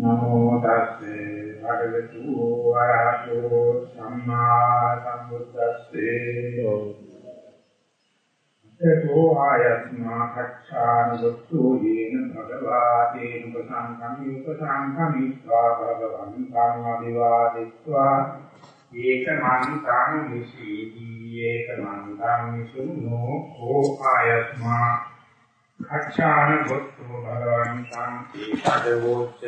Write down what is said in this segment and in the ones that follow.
නමෝ තස්සේ භගවතු ආරහතෝ සම්මා සම්බුද්දස්සේ. තෝ ආයස්මා කච්ඡාන වත්තු යේන භගවාතේ උපසංගමි උපසංගමි ස්වාභගවං කාමවිවාදිत्वा ඒකමං කාම විශේදී ඒකමං කාම විසුනෝ කෝ ආයස්මා කච්ඡාන සුතු භගවන්තං ඒකදවෝච්ච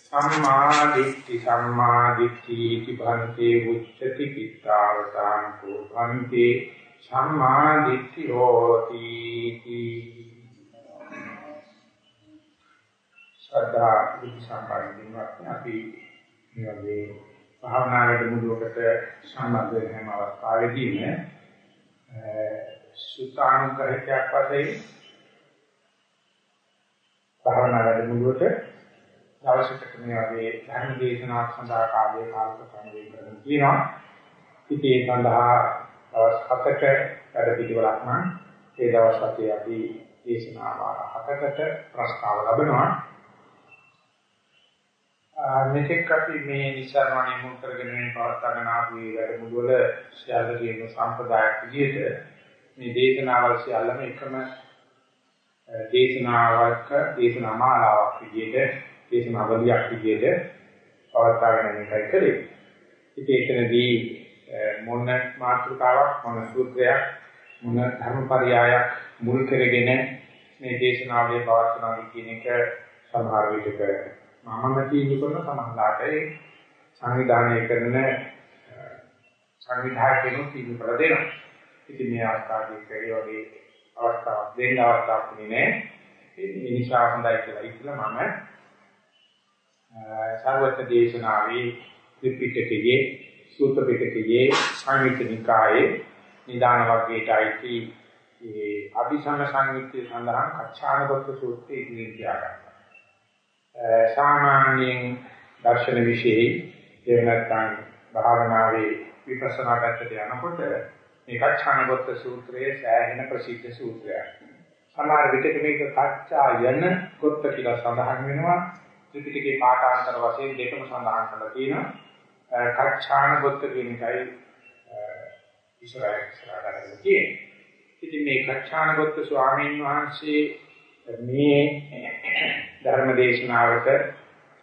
සම්මා දිට්ඨි සම්මා දිට්ඨි इति භන්තේ උච්චති කිත්තාවතාන කෝ භන්තේ සම්මා දිට්ඨි හෝති සදා විසම්පන්න අපි මේ වගේ භාවනා වැඩමුළුවකට සම්බන්ධ වෙන හැම අවස්ථාවෙදීම සුතානුකරණයක් වශයෙන් භාවනා වැඩමුළුවට දවසකට මේ වගේ ධර්ම දේශනාවක් සඳහා කාලය කාලසටහන වෙන් කරගෙන තියෙනවා. ඉතින් ඒ සඳහා දවස් 7ක වැඩ පිළිවෙලක් නම් ඒ දවස් 7 අපි දේශනා වාර 7කට ප්‍රස්තාව ලබනවා. මෙතෙක් අපි මේ නිසරණණය මුල් කරගෙන මේ පවත්වාගෙන ආපු මේ වැඩමුළුවල ශාස්ත්‍රීය සම්ප්‍රදායක් විදිහට මේ දේශනාවල් සියල්ලම එකම දේශනාවක් දේශනා මාලාවක් විදිහට දේශනාවලියක් විදිහට පවත්වාගෙන යන එකයි කරේ. ඉතින් එතනදී මොන මාතෘකාවක් මොන සූත්‍රයක් මොන ධර්මපරයයක් මුල් කරගෙන මේ දේශනාවලිය පවත්වනවා කියන එක සමහර විටක මමම තීන්දුව කරන සමහරලාට ඒ සංවිධානය කරන සංවිධායකයන් තීන්දුව කර දෙනවා. ඉතින් මේ අවස්ථාවේ ඒ වගේ අවස්ථාවක් දෙන්න අවස්ථාවක් නෙමෙයි. ඒ නිසා හොඳයි කියලා ඉතලා මම සර්වත්‍ය දේශනාවේ ත්‍රිපිටකයේ සූත්‍ර පිටකයේ සංයුක්ත නිකායේ නිදාන වර්ගයට අයිති ඒ අභිසම සංයුක්තය සඳහන් කච්චානගත සූත්‍රයේ ඉදිරියට තියාගන්නවා. සාමාන්‍යයෙන් දර්ශන විශේෂයි එහෙම නැත්නම් භාවනාවේ විපස්සනා පැත්තට යනකොට මේ කච්චානගත සූත්‍රයේ සෑහෙන ප්‍රසිද්ධ සූත්‍රයක්. සමහර විටක මේක කච්චා යන කොට කියලා සඳහන් වෙනවා. ත්‍රිපිටකේ පාඨාන්තර වශයෙන් දෙකම සඳහන් කරලා තියෙනවා. කච්චානගත කියන එකයි ඉස්සරහ ඉස්සරහ කරගෙන තියෙන්නේ. ඉතින් මේ කච්චානගත ස්වාමීන් වහන්සේ මේ ධර්ම දේශනාවට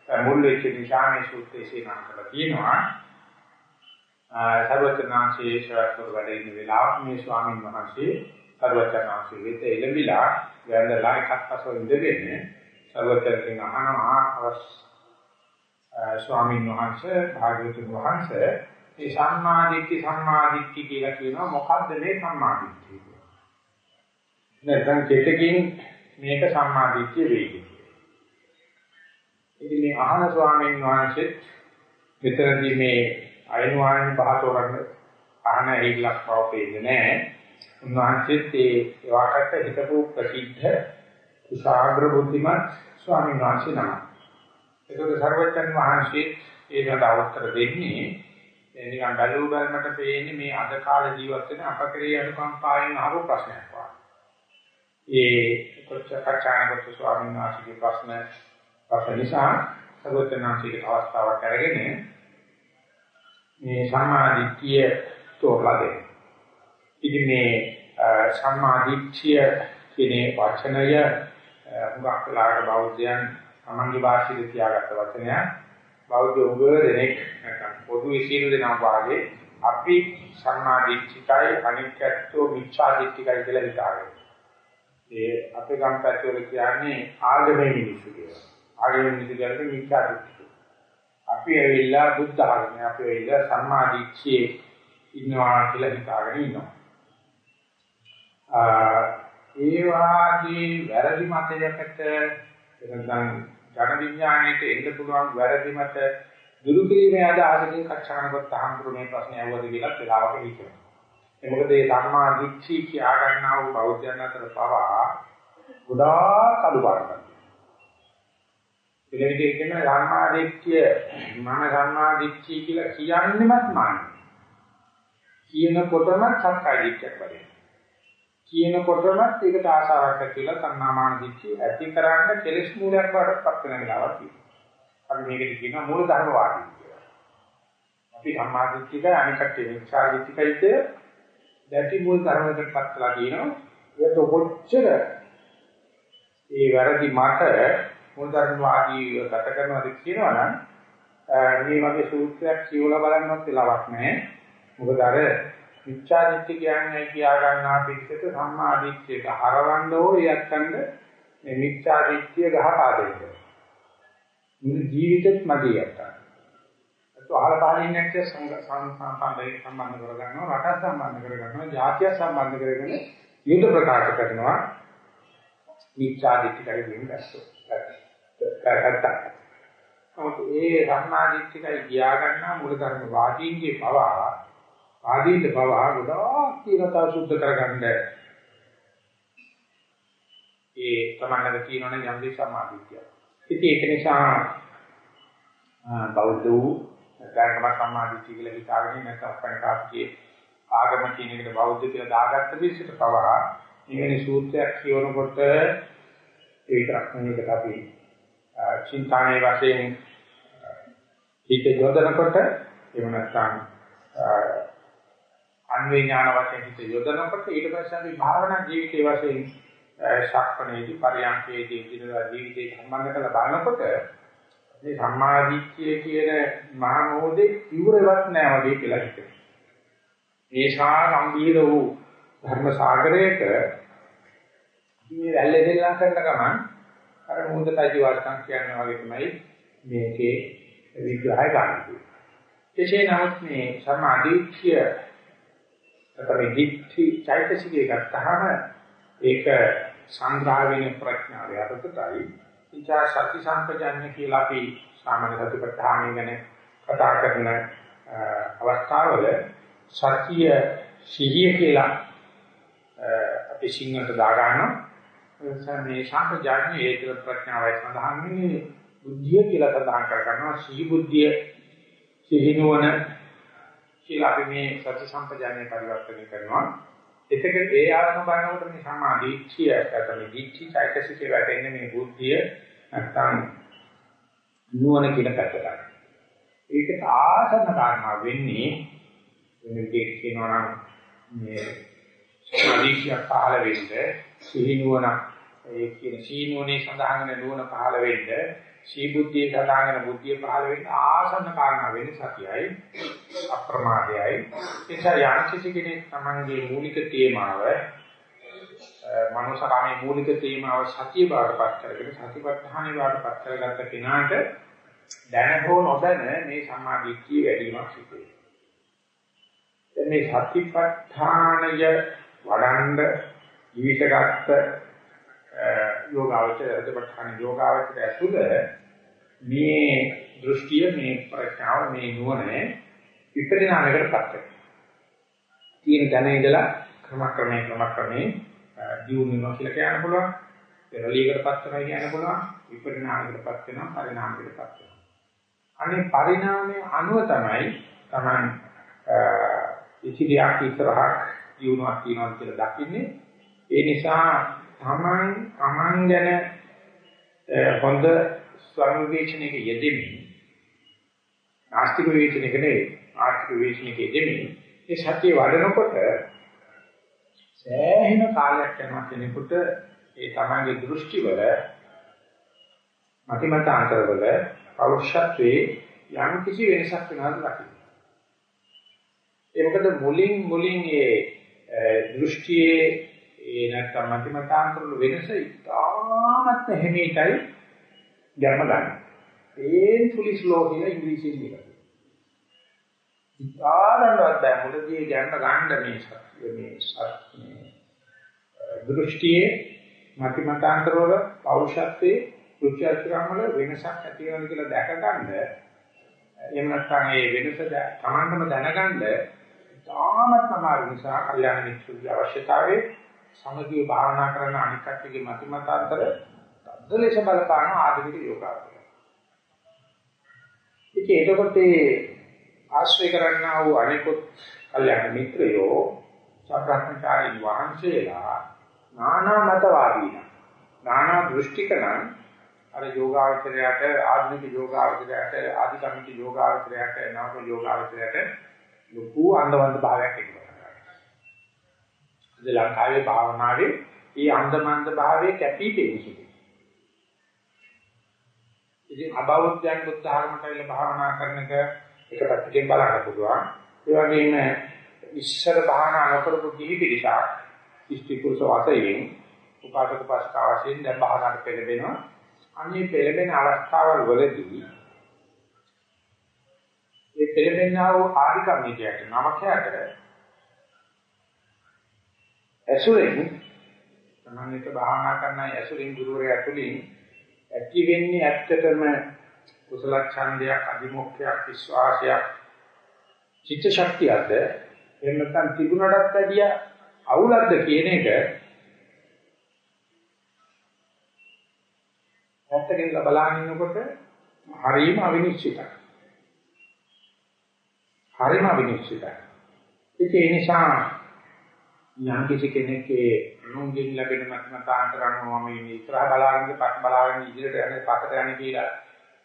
මුල් වෙච්ච නිසා මේ සූත්‍රයේ සේනාන් කරලා තියෙනවා. සර්වචනාංශයේ ශ්‍රවණ වැඩ ඉන්න වෙලාවට මේ ස්වාමීන් වහන්සේ සර්වචනාංශයේ වෙත එළඹිලා වැඳලා එකත්පසව ඉඳගෙන සර්වචනකින් අහනවා අවස් ස්වාමීන් වහන්සේ භාග්‍යවතුන් වහන්සේ මේ සම්මාදිට්ඨි සම්මාදිට්ඨි කියලා කියනවා මොකද්ද මේ සම්මාදිට්ඨිය කියන්නේ? නැත්නම් චෙතකින් මේක සම්මාදිට්ඨිය වෙයි. ඉතින් මේ අහන ස්වාමීන් වහන්සේ මෙතනදී මේ අයනුවායන පහතෝරන්න අහන ඒලක් බව පේන්නේ නැහැ. උන්වහන්සේත් ඒ වාකට හිතපු ප්‍රසිද්ධ කුසాగ්‍ර බුද්ධිමත් ස්වාමීන් වහන්සේ නම. ඒකෝද සර්වචන් වහන්සේ ඒකට උත්තර දෙන්නේ නිකන් බැලුව බැලමට පේන්නේ මේ අද කාලේ ජීවත් වෙන අපකරේ අනුකම්පාවෙන් අහපු ප්‍රශ්නයක් වගේ. ඒ කොච්චරචානගත ස්වාමීන් වහන්සේගේ ප්‍රශ්න ප්‍රශ්න නිසා සර්වචනාංශික අවස්ථාවක් අරගෙන මේ සම්මාදිට්ඨිය තෝරලා දෙන්න. ඉතින් මේ සම්මාදිට්ඨිය කියන වචනය හුඟක් වෙලාවට බෞද්ධයන් තමන්ගේ භාෂිතය තියාගත්ත වචනයක්. බෞද්ධ උග දෙනෙක් නැත්නම් පොදු විශ්ීල දෙනා වාගේ අපි සම්මාදිට්ඨිකයි අනිත්‍යත්ව මිච්ඡාදිට්ඨිකයි කියලා හිතාගෙන. ඒ අපේ ගම් පැත්තවල කියන්නේ ආගමේ මිනිස්සු කියලා. ආගමේ මිනිස්සු කියන්නේ මිච්ඡාදිට්ඨික. අපි ඇවිල්ලා බුද්ධ ආගමේ අපි ඇවිල්ලා සම්මාදිට්ඨියේ ඉන්නවා කියලා හිතාගෙන ඉන්නවා. ඒ වාගේ වැරදි මතයකට එතන ජන විඥාණයට එන්න පුළුවන් වැරදි මත දුරු කිරීමේ අදහසකින් කච්චානකොත් අහම්බුනේ ප්‍රශ්නය අවුවද කියලා වෙලාවක හිතනවා. ඒ මොකද මේ ධර්මා දික්ෂී කියා ගන්නා වූ බෞද්ධයන් අතර පවා ගොඩාක් අඩුපාඩුකම්. ඒ විදිහට කියන ධර්මා දික්ෂිය මම ධර්මා දික්ෂී කියලා කියන්නෙමත් මාන්නේ. කියනකොටම සක්කාය දික්ෂයක් වගේ. කියනකොටම ඒකට ආශාවක් ඇතිලා තණ්හාමාන දිච්චි ඇති කරන්න කෙලෙස් මූලයක් වඩපත් වෙන වෙලාවක් තියෙනවා. මේකට කියනවා මූල ධර්මවාදී කියලා. අපි සම්මාදිට්ඨික අනිකට මිච්ඡාදිට්ඨිකයිද දැටි මූල ධර්මයකට පත්ලා දිනවා. ඒක කොච්චර ඒ වැරදි මට මූල ධර්මවාදී ගත කරනවාද කියනවනම් මේ වගේ සූත්‍රයක් කියවලා බලන්නවත් වෙලාවක් නැහැ. මොකද අර මිච්ඡාදිට්ඨි කියන්නේ කියා ගන්නා පිටකට සම්මාදිට්ඨියට හරවන්න ඕ යත්තන්ද මේ මිච්ඡාදිට්ඨිය ගහපා දෙන්න. මුළු ජීවිතෙත් මගේ යත්තා. ඒක අහල පහලින් නැත්නම් සංසම්පන්දේ සම්බන්ධ කරගන්නවා රට සම්බන්ධ කරගන්නවා ජාතිය සම්බන්ධ කරගෙන යුද්ධ ප්‍රකාශ කරනවා මිච්ඡාදිට්ඨිය කියන දැස්සෝ. කරගත්තා. නමුත් ඒ සම්මාදිට්ඨිකයි ගියා ගන්නා මූලධර්ම වාදීන්ගේ පවා ආදීන්ගේ පවා ගොඩාක් తీරතා සුද්ධ කරගන්න ඒ තමන්නක තියෙනවනේ යම් දෙයක් සම්මාදිට්ඨිය. ඉතින් ඒක නිසා බෞද්ධ වූ ධර්ම සම්මාදිට්ඨිය කියලා හිතාගෙන නැත්නම් අපේ කාපියේ ආගම කියන එකට බෞද්ධ කියලා දාගත්ත පිළිසෙට පවා ඉන්නේ සූත්‍රයක් කියවනකොට ඒ විතරක් නෙවෙයි අපි චින්තානේ වශයෙන් හිත යොදනකොට එහෙම නැත්නම් අන්වේ ඥාන වශයෙන් හිත යොදනකොට ඊට පස්සේ අපි භාවනා ජීවිතයේ වශයෙන් ශක්පණේදී පරියන්කේදී දිනදා ජීවිතේ සම්බන්ධ කරලා බලනකොට මේ සම්මාදිට්ඨිය කියන මහා මොහොතේ ඉවරවත් නැහැ වගේ කියලා හිතෙනවා. මේ ශා ගම්බීර වූ ධර්ම සාගරයක මේ වැල්ලේ දෙල්ලම් කරන ගමන් අර මොහොතයි වාස්තන් කියන්නේ වගේ තමයි මේකේ විග්‍රහය ගන්න. එසේ නමුත් මේ සමාධිත්‍ය තමයි දිට්ඨි චෛතසිකේ ගත්තාම ඒක සංග්‍රහ වෙන ප්‍රඥාව යටතටයි. ඉච්ඡා සති සම්පජන්‍ය කියලා අපි සාමාන්‍ය සතිපට්ඨානය ගැන කතා කරන අවස්ථාවල සතිය සිහිය කියලා අපි සිංහලට දාගන්නවා. මේ සම්පජන්‍ය ඒක ප්‍රඥාවයි සඳහන් වෙන්නේ බුද්ධිය කියලා සඳහන් කර ගන්නවා සිහි බුද්ධිය සිහිනුවන කියලා අපි මේ සති සම්පජානය පරිවර්තනය කරනවා එතකොට ඒ ආරම්භ බලනකොට මේ සමාධිච්ඡිය නැත්නම් දිච්ඡි චෛතසිකේ වැටෙන්නේ මේ බුද්ධිය නැත්නම් නුවණ කියන පැත්තට. ඒකට ආසන්න කාරණා වෙන්නේ වෙන විදිහට කියනවා නම් මේ සමාධිච්ඡිය පහළ වෙන්න සිහි නුවණ ඒ කියන සීනුවනේ සඳහන් වෙන නුවණ පහළ වෙන්න සී බුද්ධිය සදාගෙන බුද්ධිය පහළ වෙන්න ආසන්න කාරණා වෙන්නේ සතියයි අප්‍රමාදයයි. එසා යම් කිසි කෙනෙක් තමන්ගේ මූලික තේමාව මනෝසකාමී මූලික තේමාව සතිය බාටපත් කරගෙන සතිපට්ඨානෙ බාටපත් කරගත්ත කෙනාට දැන හෝ නොදැන මේ සම්මාදිට්ඨිය වැඩිවීමක් සිදු වෙනවා. මේ සතිපට්ඨානය වඩන්ඩ ජීවිතගත යෝගාවචර සතිපට්ඨාන යෝගාවචර ඇතුළ මේ දෘෂ්ටිය මේ ප්‍රඥාව මේ නුවණ විපරිණාමයකටපත් වෙනවා. තියෙන දැන ඉඳලා ක්‍රමක්‍රමයෙන් ක්‍රමක්‍රමයෙන් දියුණු වෙනවා කියලා කියන්න පුළුවන්. පෙරලියකටපත් වෙනවා කියන්න පුළුවන්. විපරිණාමයකටපත් වෙනවා පරිණාමයකටපත් වෙනවා. අනේ පරිණාමයේ අනුව තමයි Taman ඉතිරියක් ඉස්සරහක් දියුණුවක් තියෙනවා කියලා දකින්නේ. ඒ නිසා තමන් තමන් ගැන හොඳ ස්වයං විවේචනයක යෙදෙමින් ආස්තික විවේචනයක නෙවෙයි ආර්ථික විවේචනයක යෙදෙමින් ඒ සත්‍ය වඩනකොට සෑහෙන කාලයක් යනවා කෙනෙකුට ඒ තමන්ගේ දෘෂ්ටි වල මතිමතාන්තර වල පෞරුෂත්වයේ යම් කිසි වෙනසක් වෙනවද දකින්න. ඒ මොකද මුලින් මුලින් ඒ දෘෂ්ටියේ ඒ නැත්තම් මතිමතාන්තර වෙනස ඉතාමත් හැමීටයි ගැම්ම ගන්න. painfully slow කියලා ඉංග්‍රීසියෙන් කියනවා. ඉතාලනවත් බෑ මුලදී ගැම්ම ගන්න මේ සත්‍ය මේ සත්‍ය දෘෂ්ටියේ මතිමතාන්තර වල පෞරුෂත්වයේ රුචිඅචරම් වල වෙනසක් ඇති වෙනවා කියලා දැක ගන්න එහෙම නැත්නම් ඒ වෙනස තමන්ටම දැනගන්න ඉතාමත් අමාරු නිසා කල්යාණ මිත්‍රගේ අවශ්‍යතාවයේ සමගිය භාවනා කරන අනික් කට්ටියගේ මත මත අතර තද්ද ලෙස බලපාන ආධුනික යෝගාවචරය. ඉතින් එතකොට ඒ ආශ්‍රය කරන්නා වූ අනිකුත් කල්යාණ මිත්‍රයෝ සබ්‍රහ්මචාරී වහන්සේලා නානා මතවාදීන නානා දෘෂ්ටිකයන් අර යෝගාවචරයට ආධුනික යෝගාවචරයට ආධිකමික යෝගාවචරයට නව යෝගාවචරයට ලොකු අන්දවන්ත භාවයක් එක්කනවා. අද ලංකාවේ භාවනාවේ මේ අන්දමන්ද භාවයේ කැපී පෙනෙන්නේ. ඉතින් අබෞද්ධයන් බුද්ධ ධර්මයට ඇවිල්ලා භාවනා කරන එක එක පැත්තකින් බලන්න පුළුවන්. ඒ වගේම ඉස්සර භාවනා නොකරපු කිහි පිළිසක් ඉස්ති කුසව අතරින් උපාසක පාසක වශයෙන් දැන් භාවනාවට පෙළඹෙනවා. අන්නේ පෙළඹෙන අවස්ථාවල් වලදී ඒ පෙළඹෙනා වූ ආධිකම්මිකයට නමකයට ඇසුරෙන් තමන්ට භාවනා කරන ඇසුරින් ගුරුවරයා තුලින් ඇති වෙන්නේ ඇත්තටම කුසල ඡන්දයක් අදිමොක්ඛයක් විශ්වාසයක් චිත්ත ශක්තියක්ද එහෙම නැත්නම් තිබුණටත් වැඩිය අවුලක්ද කියන එක පැත්තකින් බලන ඉන්නකොට හරීම අවිනිශ්චිතයි. හරීම අවිනිශ්චිතයි. ඒ නිසා යම් කිසි කෙනෙක්ගේ අනුන්ගෙන් ලැබෙන මතමතාන්තරණ මම මේ ඉස්සරහ බලාගෙන පස්ස බලාගෙන ඉදිරියට යන්නේ පස්සට යන්නේ කියලා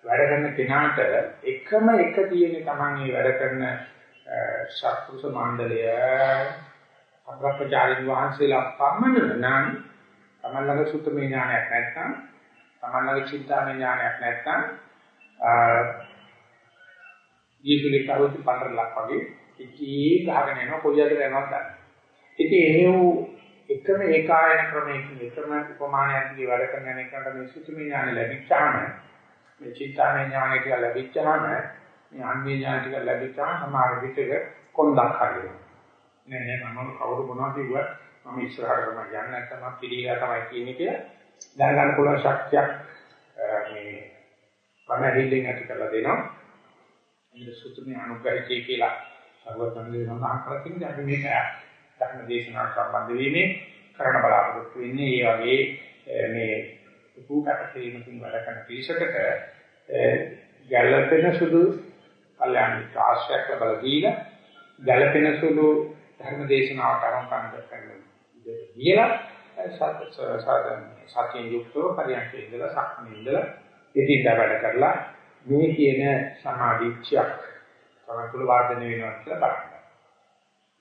වැඩ කරන කෙනාට එකම එක තියෙන තමන් මේ වැඩ කරන සත්පුරුෂ මණ්ඩලය අග්‍රපචාරින් වහන්සේලා පමණ නම් තමන් ළඟ සුත්තමේ ඥානයක් නැත්නම් තමන් ළඟ චින්තාමය ඥානයක් නැත්නම් දීසුලේ කරුත් පතරලක් වගේ ඉකී ගහගෙන යනවා කොයියකට යනවද දන්නේ. ඉතින් එහෙව් එකම ඒකායන ක්‍රමයකින් එකම උපමානයකින් වැඩ කරන එකට මේ සුතුමි ඥාන ලැබිච්චාම මේ චින්තාමය ඥාන ටික ලැබිච්චාම මේ අන්වේ ඥාන ටික ලැබිච්චාම සමහර විටක කොන්දක් හරිනවා. නෑ නෑ මම කවුරු මොනවද කිව්වත් මම ඉස්සරහට තමයි යන්නේ නැත්නම් මම පිළිගා තමයි කියන්නේ කියලා දැනගන්න පුළුවන් ශක්තියක් මේ පණහිල්ලෙන් ඇති කරලා දෙනවා. මේ සුතුමි අනුග්‍රහිතය කියලා සර්වඥයන් සඳහන් කරලා තියෙනවා. අපි මේක ධර්ම දේශනා සම්බන්ධ වීමේ කරන බලාපොරොත්තු වෙන්නේ ඒ වගේ මේ උපුකටීමකින් වැඩ කරන පිළිසකට ගැළපෙන සුදු කල්යාණ ආශ්‍රයක් ලබා දීලා ගැළපෙන සුදු ධර්ම දේශනාවට අරන් කරන කියලා සත්‍යයෙන් යුක්තව පරියන්කේ ඉඳලා සක්මනේ ඉඳලා ඉදිරියට වැඩ කරලා මේ කියන සමාධිච්ඡයක් තමයි තුල වර්ධනය වෙනවා කියලා බලන්න.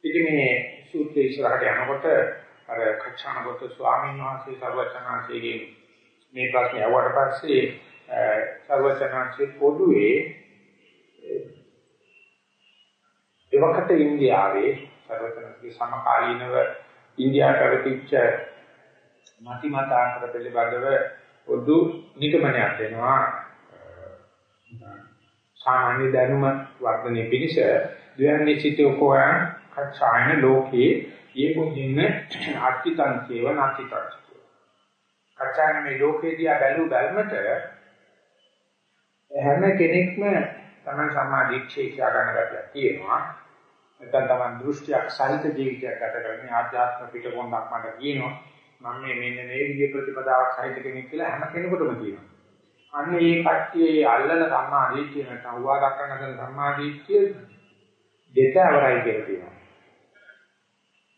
ඉතින් මේ සූත්‍රයේ ඉස්සරහට යනකොට අර කච්චානගත ස්වාමීන් වහන්සේ සර්වචනාංශයේ මේ ප්‍රශ්නේ අහුවට පස්සේ සර්වචනාංශයේ පොදුවේ එවකට ඉන්දියාවේ සර්වචනාංශයේ සමකාලීනව ඉන්දියාවට පැවතිච්ච මතිමතාන්තර පිළිබඳව පොදු නිගමනයක් දෙනවා. සාමාන්‍ය දැනුම වර්ධනය පිණිස ද්වයන්නිසිතෝ කෝයන් කච්චායන ලෝකේ යෙපුදින්න අත්තිතං චේව නාතිතං කච්චායන මේ ලෝකේදී ආ බැලු බැලමට හැම කෙනෙක්ම තමයි සම්මාදීක්ෂේ කියලා ගන්න ගැටියක් තියෙනවා. නැත්නම් තමයි දෘෂ්ටියක් සහිත ජීවිතයක් ගත කරන්නේ ආධ්‍යාත්ම පිටකොන්දක් මට කියනවා. මම මේ මෙන්න මේ විදිහේ ප්‍රතිපදාවක් සහිත කෙනෙක් කියලා හැම කෙනෙකුටම කියනවා. අන්න ඒ කට්ටියේ අල්ලන සම්මාදීක්ෂේ නැත්නම් උවා දක්වන සම්මාදීක්ෂේ දෙතවරයි කියලා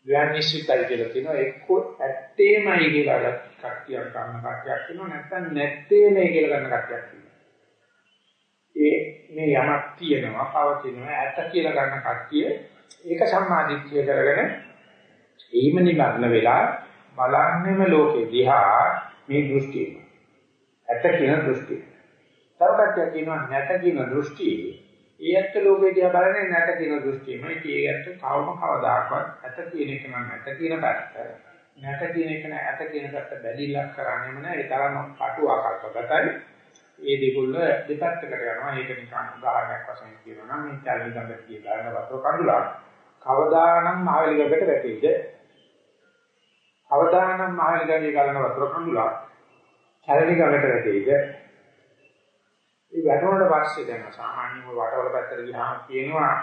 තියෙනවා ව්‍යානිශ්චිතයි කියලා කියනවා එක්ක ඇත්තේමයි කියලා කට්ටියක් ගන්න කට්ටියක් කියනවා නැත්නම් නැත්තේ නේ කියලා ගන්න කට්ටියක් කියනවා. ඒ මේ යමක් තියෙනවා පවතිනවා ඇත්ත කියලා ගන්න කට්ටිය ඒක සම්මාදිට්ඨිය කරගෙන එයිම නිගන්න වෙලා බලන්නෙම ලෝකේ දිහා මේ දෘෂ්ටිය. ඇත්ත කියන දෘෂ්ටිය. තව කට්ටියක් කියනවා නැත කියන දෘෂ්ටිය ඒ ඇත්ත ලෝකේ දිහා බලන්නේ නැත කියන දෘෂ්ටියම. ඒ ඇත්ත කවම කවදාකවත් ඇත කියන එක නම් ඇත කියන පැත්ත. නැත කියන එක නෑ ඇත කියන පැත්ත බැලිලක් කරන්නේම නෑ. ඒ තරම් කටු ආකල්පගතයි. ඒ දෙකොල්ල දෙපැත්තකට යනවා. ඒක නිකන් උදාහරණයක් වශයෙන් කියනවා නම් මේ චල්ලි ගඟට කියලා යන වතුර කඳුලක් කවදානම් මහවැලි ගඟට වැටෙයිද? කවදානම් මහවැලි ගඟේ ගලන වතුර කඳුලක් චල්ලි ගඟට වැටෙයිද? ඒ වැටුණාට පස්සේ දැන් සාමාන්‍යව වටවල පැත්තට ගියාම කියනවා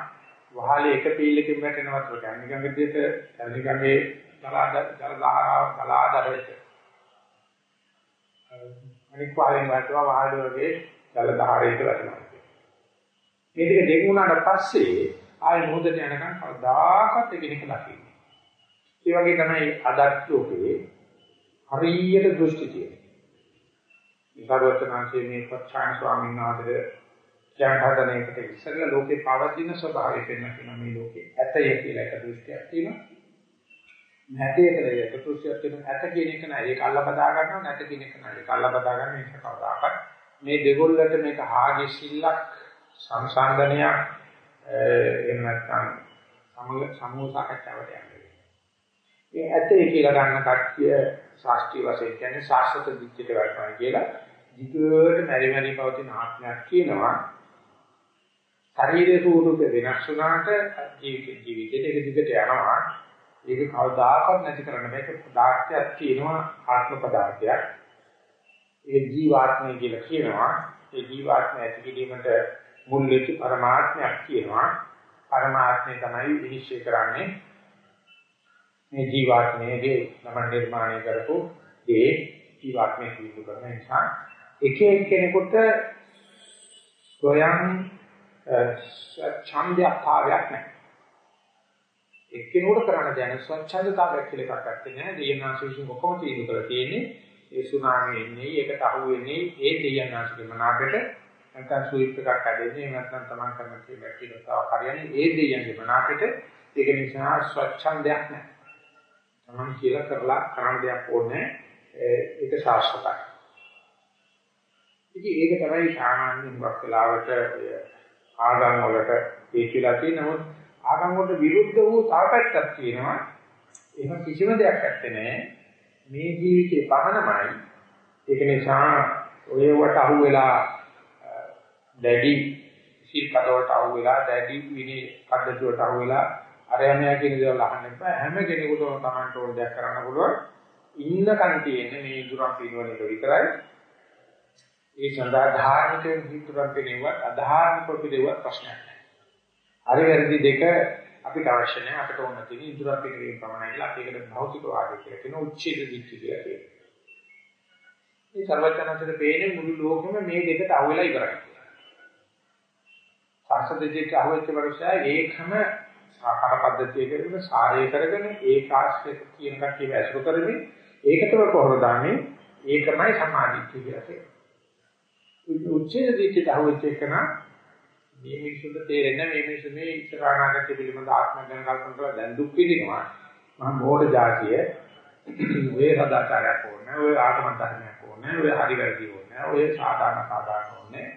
වහලේ එක පීලකින් වැටෙනවා කියලා. නිකන් විදිහට නිකන්ගේ ජල ජල ධාරාව ගලාදරෙට. අනික් පාරෙන් වැටුවා වහලේ වගේ ජල ධාරයට වැටෙනවා. මේ දෙක දෙක වුණාට පස්සේ ආය මොහොතට යනකම් කවදාකවත් එකිනෙක ලකින්නේ. ඒ වගේ තමයි අදත් ලෝකේ හරියට දෘෂ්ටි තියෙන්නේ. ඉසරවචනාංශයේ මේ පච්චාන ස්වාමීන් වහන්සේ කියන හදන එකට ඉස්සෙල්ලා ලෝකේ පවතින ස්වභාවය පෙන්වන කියන මේ ලෝකේ ඇතය කියලා එක දෘෂ්ටියක් තියෙනවා. නැතේ කියලා එක දෘෂ්ටියක් තියෙනවා. ඇත කියන එක නෑ. ඒක අල්ල බදා ගන්නවා නැත කියන එක නෑ. ඒක අල්ල බදා ගන්න එක කවදාකවත් මේ දෙගොල්ලට මේක හාගේ සිල්ලක් සංසන්දනයක් එහෙම නැත්නම් සමග සමූහ සාකච්ඡාවට යන්නේ. මේ ඇතේ කියලා ගන්න කට්ටිය ශාස්ත්‍රීය වශයෙන් කියන්නේ ශාස්ත්‍රත දික්කිට වටනවා කියලා විදුවට මෙරි මෙරි පවතින ආත්මයක් කියනවා. ශරීරයේ ස්වරූප වෙනස් වුණාට ජීවිත ජීවිතේ එක දිගට යනවා. ඒක කවදාකවත් නැති කරන්න බෑ. ඒක පදාර්ථයක් තියෙනවා ආත්ම පදාර්ථයක්. ඒ ජීවාත්මය කියලා කියනවා. ඒ ජීවාත්මය ඇති කිරීමට මුල් වෙච්ච පරමාත්මයක් කියනවා. පරමාත්මය තමයි විනිශ්චය කරන්නේ. මේ ජීවාත්මයේ නම නිර්මාණය කරපු ඒ ජීවාත්මයේ පිළිබඳ කරන නිසා එක එක්කෙනෙකුට ස්වයං ඡන්දයක්තාවයක් නැහැ. එක්කෙනෙකුට කරන්න දැන ස්වච්ඡන්දතාවයක් කියලා එකක් නැත්තේ නෑ. දෙයනාශීෂින් කොහොම තීන්දුව කරලා තියෙන්නේ? ඒ සුනාමි එන්නේ, ඒකට අහු වෙන්නේ ඒ දෙයනාශිකේ මනාකට නැත්නම් ස්විච් එකක් ඇදෙන්නේ නැත්නම් තමන් කරන කේ බැක්ටීරියාව හරියන්නේ ඒ දෙයයන්ගේ මනාකට ඒක නිසා ස්වච්ඡන්දයක් නැහැ. තමන් කියලා කරලා කරන්න දෙයක් ඕනේ. ඒක සාස්වතයි. ඉතින් ඒක තමයි සාමාන්‍ය හුඟක් වෙලාවට ආගම් වලට ඒකලා තියෙන නමුත් ආගම් වලට විරුද්ධ වූ තාපැත්තක් තියෙනවා. එහෙම කිසිම දෙයක් නැත්තේ නෑ. මේ ජීවිතේ පහනමයි. ඒක නිසා ඔය වට අහු වෙලා දැඩි සිල්පදවට අහු වෙලා දැඩි විනි පද්ධතියට අහු වෙලා අරයන්යා කියන දේවල් අහන්න එපා. හැම කෙනෙකුටම Tamanට ඕන දෙයක් කරන්න පුළුවන්. ඉන්නකන් තියෙන්නේ මේ ඉදුරම් පිනවන එක විතරයි. ඒ සඳහා ධාර්මික හිතුරක් කෙනෙක්වත් අධාර්මික පිළිවෙත් ප්‍රශ්නයක් නැහැ. හරි වැරදි දෙක අපිට අවශ්‍ය නැහැ. අපිට ඕන තියෙන ඉදුරක් පිළිවෙල පමණයි. අපිට භෞතික වාදය කියලා කියන උච්ඡේද දිට්ඨිය කියලා කියනවා. මේ සර්වඥාන්තර පේන්නේ මුළු ලෝකෙම මේ දෙකට අහුවෙලා ඉවරයි. සාසදෙජේට අහුවෙච්ච වරුසයා ඒකම ආහාර පද්ධතිය කරගෙන සාරය කරගෙන ඒකාශ්‍රය කියන කට්ටිය ඇසුරු කරමින් ඒකටම කොහොමද දාන්නේ ඒකමයි සමාධිත්‍ය කියලා කියනවා. උච්චේ දිච්ච දහුවෙච්ච එකන මේ මිනිසුන්ට තේරෙන්නේ මේ මිනිසු මේ ඉස්සරහානාගත පිළිබඳ ආත්ම ගැන කල්පනා කරලා දැන් දුක් විඳිනවා. මම මෝඩ જાතිය ඔය සදාචාරයක් ඕනේ ඔය ආත්ම ධර්මයක් ඕනේ ඔය හරි වැරදි ඕනේ ඔය සාධාරණ සාධාරණ ඕනේ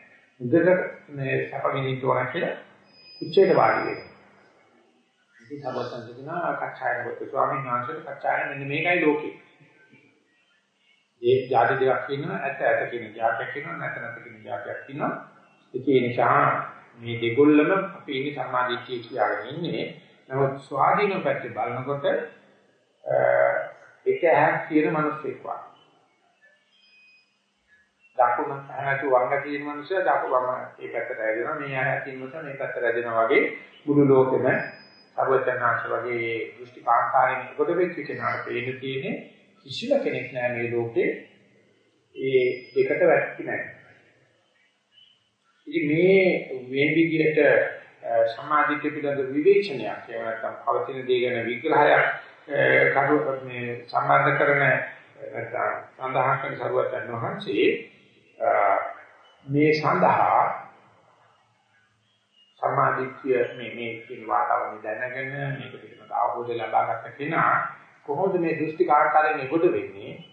මුදට මේ සැප විඳින්න ඕන කියලා උච්චේට වාඩි වෙනවා. ඉතින් සබතන් කියනවා කච්චායන ස්වාමීන් වහන්සේට කච්චායන මෙන්න මේකයි ලෝකේ. ඒ જાති දෙකක් ඉන්නවා ඇත ඇත කියන જાතියක් ඉන්නවා නැත නැත කියන જાතියක් ඉන්නවා. ඒ නිසා මේ දෙගොල්ලම අපි ඉන්නේ සම්මාදිට්ඨිය කියලාගෙන ඉන්නේ. නමුත් ස්වාධීන පැත්ත බලනකොට එක ඇහක් තියෙන මිනිස්සෙක් වගේ දකුණ නැතු වංග තියෙන මිනිස්සු දකුණම ඒ පැත්තට ඇදෙනවා මේ ඇහ තියෙන මිනිස්සු මේ පැත්තට ඇදෙනවා වගේ මුළු ලෝකෙම සර්වඥාන්ස වගේ දෘෂ්ටි කාන්තාරයෙන් කොට වෙච්ච කෙනාට පේන තියෙන්නේ. කිසිම කෙනෙක් නැහැ මේ ලෝකේ ඒ දෙකට වැටි නැහැ. ඉතින් මේ වෙන විදිහට සමාධිත්‍ය පිළිබඳ විවේචනයක් එහෙම නැත්නම් පවතින දේ ගැන විග්‍රහයක් කරු මේ සම්බන්ධ කරන නැත්නම් සඳහන් කරන සරුවචන් වහන්සේ මේ සඳහා සමාධිත්‍ය මේ මේ කියන වාතාවරණය දැනගෙන මේක පිළිබඳ අවබෝධය ලබා ගන්න කෙනා කොහොමද මේ දෘෂ්ටි කාර්යයෙන් නිබුද වෙන්නේ?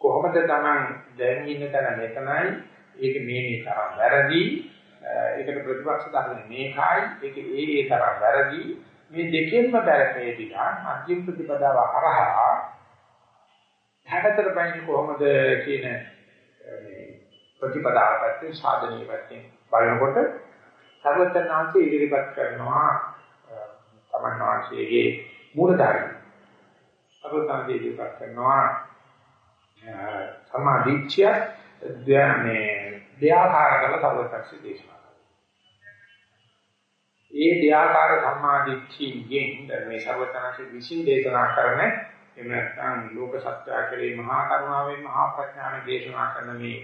කොහොමද Taman දැන් ඉන්න තැන මෙතනයි? ඒක මේ මේ තරම් වැරදි. ඒකට ප්‍රතිපක්ෂ ධර්ම මේකයි. ඒක ඒ ඒ තරම් වැරදි. මේ දෙකෙන්ම බැලපෙදිලා මධ්‍යම ප්‍රතිපදාව හරහා හැකතර බයින් කොහොමද කියන මේ ප්‍රතිපදාව පැත්තෙන් සාධනීය පැත්තෙන් බලනකොට සර්වඥාන්සේ ඉදිරිපත් කරනවා තමන් වාසියේගේ මූල ධර්ම අරතන්දී ඉදිරිපත් කරනවා. සමාධිච්ඡය ධ්‍යානේ දෙආකාර කළ සර්වත්‍ක්ෂ දේශනා. ඒ දෙආකාර සම්මාදිච්ඡියෙන් මේ සර්වතනසේ විසින් දේශනා කරන එහෙම නැත්නම් ලෝක සත්‍ය කෙරේ මහා කරුණාවෙන් මහා ප්‍රඥාවෙන් දේශනා කරන මේ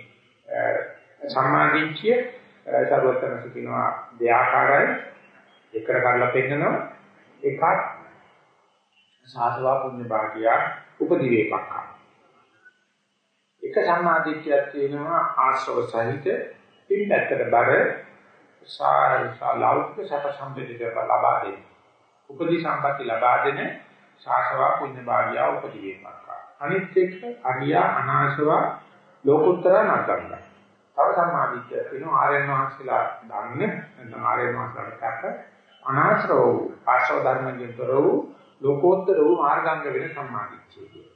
සම්මාදිච්ඡය සර්වතනසේ කියනවා දෙආකාරයි එකට කරලා පෙන්නනවා. එකක් සාසවා පුඤ්ඤ භාගිය උපදිවේපක්ඛ. ඒක එක සම්මාදිට්ඨියක් තියෙනවා ආශ්‍රව සහිත පින්පැත්තට බර සාලෞකික සත සම්පතික ලබා දෙන. උපදී සම්පatti ලබා දෙන ශාසවා පුඤ්ඤ භාග්‍ය උපදීවේමක. අනිත් එක අරියා අනාශවා ලෝකුත්තර නගන්න. තව සම්මාදිට්ඨිය තියෙනවා ආර්යයන් වහන්සේලා දන්න නැත්නම් ආර්යයන් වහන්සේලාට කැප අනාශ්‍රව වූ ආශ්‍රව ධර්මයෙන් තොර වූ ලෝකෝත්තර වූ මාර්ගාංග වෙන සම්මාදිට්ඨිය.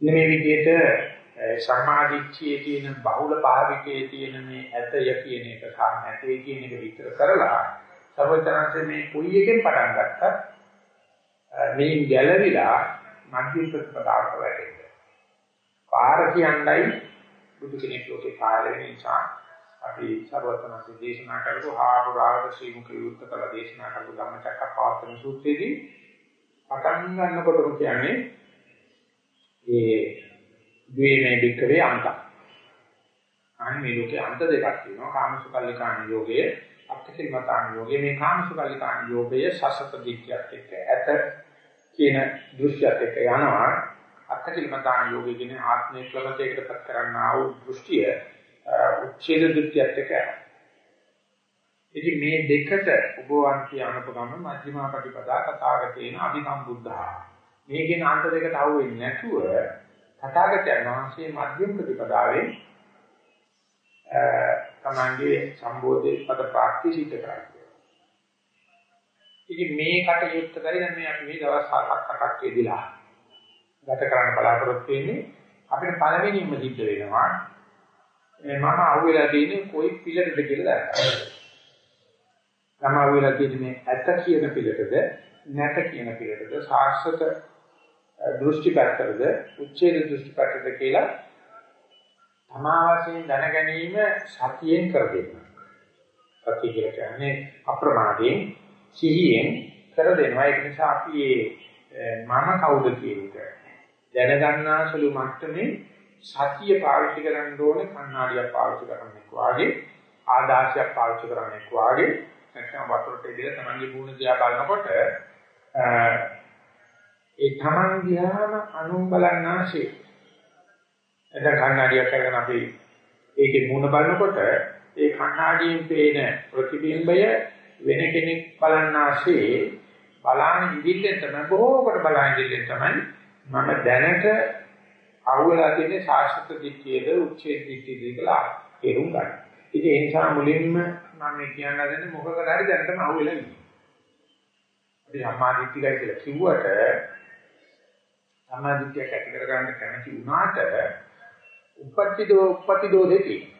මේ විදිහට සම්මාදිට්ඨියේ තියෙන බහුල භාවිකයේ තියෙන මේ ඇතය කියන එක සහ නැතේ කියන එක විතර කරලා සර්වඥාන්සේ මේ කුයි එකෙන් පටන් ගත්තා මේ ගැළවිලා මධ්‍ය ප්‍රතිපදාවට වැටෙන්න. පාර කියන්නයි බුදු කෙනෙක් ලෝකේ කාලෙ නිසා අපි සර්වඥාන්සේ දේශනා කරපු ආභරාවට ශ්‍රී මුඛ යුක්ත කළ දේශනා කරපු ධම්මචක්කප්පවත්තන සූත්‍රයේදී පටන් ගන්නකොටම කියන්නේ ඒ ද්වේමේ වික්‍රේ අන්ත. අනේ මේ ලෝකේ අන්ත දෙකක් තියෙනවා. කාමසුකල්ලිකාණ යෝගයේ අත්තිකිලමතාණ යෝගයේ. මේ කාමසුකල්ලිකාණ යෝගයේ සසත දික්කයක් එක්ක ඇත කියන දෘශ්‍යයක් එක්ක යනවා. අත්තිකිලමතාණ යෝගයේ කියන ආත්මේ ප්‍රගතයකටපත් කරන්නා වූ දෘෂ්ටිය. උච්ඡේද දෘෂ්ටියත් එක්ක යනවා. ඉතින් මේ දෙකට ඔබ වන්ති අනුපගම මධ්‍යමා ප්‍රතිපදා කතාගතේන අභිසම්බුද්ධා. මේකෙන් අන්ත දෙකට අහු වෙන්නේ නැතුව තථාගතයන් වහන්සේ මධ්‍යම ප්‍රතිපදාවේ තමන්ගේ සම්බෝධි පද ප්‍රාප්ති සිද්ධ කරන්නේ. ඉතින් මේ කටයුත්තයි දැන් මේ අපි මේ දවස් 7ක් 8ක් යෙදিলা ගත කරන්න බලාපොරොත්තු වෙන්නේ අපිට පළවෙනිම සිද්ධ වෙනවා මම අහුවෙලා තියෙන්නේ කොයි පිළටද කියලා දැනගන්න. මම අහුවෙලා තියෙන්නේ මේ ඇත කියන පිළටද නැත කියන පිළටද සාස්වත දෘෂ්ටි පැත්තටද උච්ඡේද දෘෂ්ටි පැත්තටද කියලා තමා වශයෙන් දැන ගැනීම සතියෙන් කර දෙන්න. සතිය කියලා කියන්නේ අප්‍රමාදයෙන් සිහියෙන් කර දෙනවා. ඒක නිසා අපි මම කවුද කියන එක දැනගන්නා සුළු මට්ටමේ සතිය පාවිච්චි කරන්න ඕනේ කණ්ණාඩියක් පාවිච්චි කරන්නෙක් වාගේ ආදාශයක් පාවිච්චි කරන්නෙක් වාගේ. නැත්නම් වතුරට ඉඳලා තමන්ගේ මූණ දිහා බලනකොට ඒ තමන් දිහාම අනුන් බලන්නාසේ එතන කණ්ණාඩියක් කරගෙන අපි ඒකේ මූණ බලනකොට ඒ කණ්ණාඩියෙන් පේන ප්‍රතිබිම්බය වෙන කෙනෙක් බලන්නාසේ බලාන ඉදිරියෙන් තමයි බොහෝකට බලාන ඉදිරියෙන් තමයි මම දැනට අහුවෙලා තියෙන සාස්ත්‍ව දිට්ඨියද උච්ඡේද දිට්ඨියද කියලා තේරුම් ගන්න. ඉතින් ඒ නිසා මුලින්ම මම කියන්න හදන්නේ මොකකද හරි දැනටම අහුවෙලා ඉන්නේ. අපි සම්මාදිට්ඨිකයි කියලා කිව්වට සම්මාදිට්ඨියක් ඇති කර ගන්න කැමති වුණාට උපපත්ති දෝ උපපත්ති දෝෂේ තියෙනවා.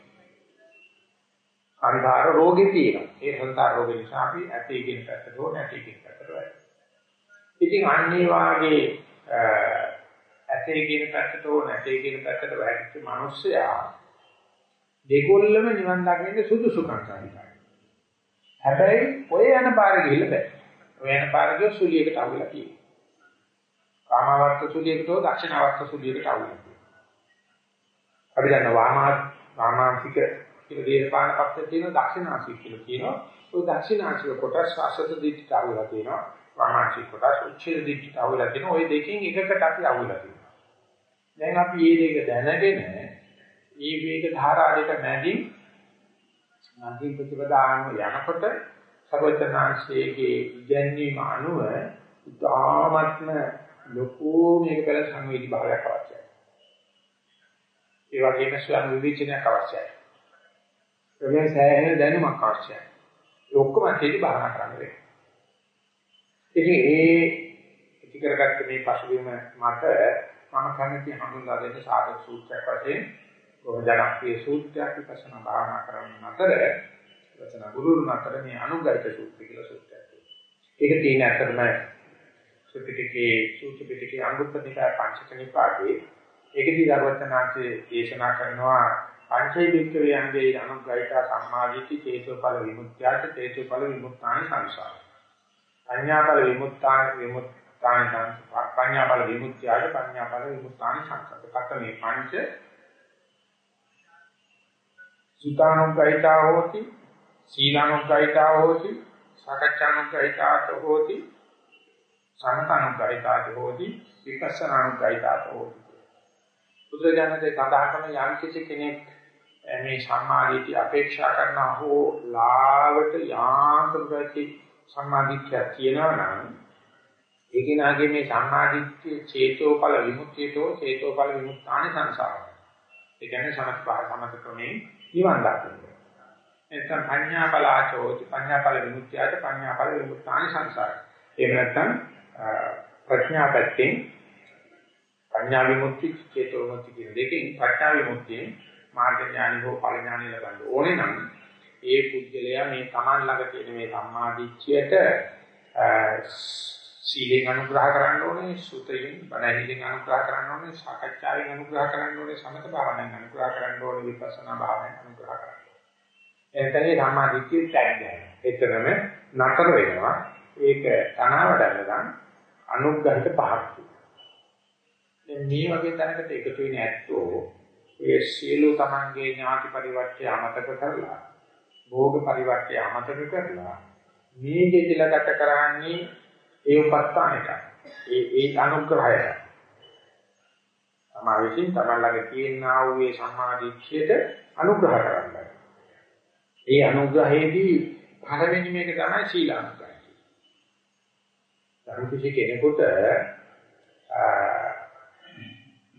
සංධාර රෝගේ තියෙනවා. ඒ සංධාර රෝගේ නිසා අපි ඇතේ කියන පැත්තට හෝ නැතේ කියන පැත්තට වැඩි. ඉතින් අන්නේ වාගේ ඇතේ කියන පැත්තට හෝ නැතේ කියන පැත්තට වැඩිච්ච මිනිස්සයා දෙකොල්ලම නිවන් දකින්න සුදුසුකම් සහිතයි. හැබැයි ඔය යන පාර ගිහිල්ලා බෑ. ඔය යන පාර ගිය සුලියකට අහුලා තියෙනවා. කාමවර්ත සුලියකට හෝ දක්ෂිනාවර්ත සුලියකට අහුලා තියෙනවා. අපි දන්න වාමා වාමාංශික කියලා දේශපාලන පක්ෂය තියෙනවා දක්ෂිනාංශික කියලා කියනවා. ඔය දක්ෂිනාංශික කොටස් ශාස්ත්‍ර දිට්ඨියට අහුලා තියෙනවා. වාමාංශික කොටස් උච්ඡේද දිට්ඨියට අහුලා තියෙනවා. ওই දෙකෙන් එකකට අපි අහුලා තියෙනවා. දැන් අපි මේ දෙක දැනගෙන මේ වේග ධාරා දෙක මැදින් අන්තිම ප්‍රතිපදාන යනකොට සර්වචනාංශයේ ඉගැන්වීම අනුව ඉතාමත්ම ලොකු මේක පෙර සංවේදී භාවයක් අවශ්‍යයි. ඒ වගේම ස්වයං විවේචනයක් අවශ්‍යයි. ප්‍රමේ සෑහෙන දැනුමක් අවශ්‍යයි. ඒ ඔක්කොම තේරි බාහනා කරන්න වෙනවා. ඉතින් ඒ ඉති කරගත්ත මේ පසුබිම මත මම කැමති හඳුන්වා දෙන්න සාධක සූත්‍රයක් වශයෙන් ජනප්‍රිය සූත්‍රයක් විපස්සනා භාවනා කරන අතර වචන ගුරුතුන් අතර මේ අනුග්‍රහිත සූත්‍රය කියලා සූත්‍රයක් තියෙනවා. ඒක තියෙන අතරම සුපිටකේ සූත්‍ර පිටකේ අංගුත්තර නිකාය පංචක නිපාතේ ඒකදී දරුවචනාංශයේ දේශනා කරනවා පංචෛ වික්‍රේ අංගේ අනුග්‍රහිත සම්මාදිට්ඨි චේතෝඵල විමුක්ත්‍යාච චේතෝඵල විමුක්තානි සංසාර. පඤ්ඤාඵල විමුක්තානි විමුක්තානි පඤ්ඤාඵල විමුක්ත්‍යාච පඤ්ඤාඵල විමුක්තානි සංසාර. කට මේ පංච සුතානුග්‍රහිතා හෝති සීලානුග්‍රහිතා හෝති සකච්ඡානුග්‍රහිතාත හෝති සමතනුග්ගයිතාට හෝති විපස්සනානුග්ගයිතාට හෝති. බුදුරජාණන්සේ සඳහන් කරන යම් කිසි කෙනෙක් මේ සම්මාදිට්ඨිය අපේක්ෂා කරනා හෝ ලාවට යාන්ත්‍ර ප්‍රති සම්මාදිට්ඨිය තියෙනවා නම් ඒ කෙනාගේ මේ සම්මාදිට්ඨිය චේතෝපල විමුක්තියතෝ චේතෝපල විමුක්තානි සංසාරය. ඒ කියන්නේ සමථ පහ සමථ ක්‍රමේ නිවන් දකින්න. එතන පඤ්ඤාපලාචෝ පඤ්ඤාපල විමුක්තියට පඤ්ඤාපල විමුක්තානි සංසාරය. එහෙම නැත්නම් ප්‍රඥා පැත්තෙන් පඤ්ඤා විමුක්ති චේතෝ විමුක්ති කියන දෙකෙන් ප්‍රඥා විමුක්තියෙන් මාර්ග ඥානි හෝ ඵල ඥානි ලබන්න ඕනේ නම් ඒ පුද්ගලයා මේ Taman ළඟ තියෙන මේ සම්මාදිච්ඡයට සීලෙන් අනුග්‍රහ කරන්න ඕනේ සුතයෙන් බණහිලින් අනුග්‍රහ කරන්න ඕනේ සාකච්ඡාවෙන් අනුග්‍රහ කරන්න ඕනේ සමත භාවනාවෙන් අනුග්‍රහ කරන්න ඕනේ විපස්සනා භාවනාවෙන් අනුග්‍රහ කරන්න ඕනේ. එතනදී සම්මාදිච්ඡය ටැග් එතරම් නතර වෙනවා. ඒක තනවාඩන්න ගන්න අනුග්‍රහිත පහක් දැන් මේ වගේ තැනකට එකතු වෙන ඇත්තෝ ඒ සියලු තමන්ගේ ඥාති පරිවර්තය අමතක කරලා භෝග පරිවර්තය අමතක කරලා මේ ජීවිතල ගත කරන්නේ ඒ උපස්ථානයට ඒ ඒ අනුග්‍රහය තමයි විසින් තමයි ළඟ තියෙනා වූ මේ සම්මාදිච්ඡයට අනුග්‍රහ කරන්නේ. ඒ අනුග්‍රහයේදී පළවෙනි මේක තමයි සීලානුග්‍රහය. ධර්ම කිසි කෙනෙකුට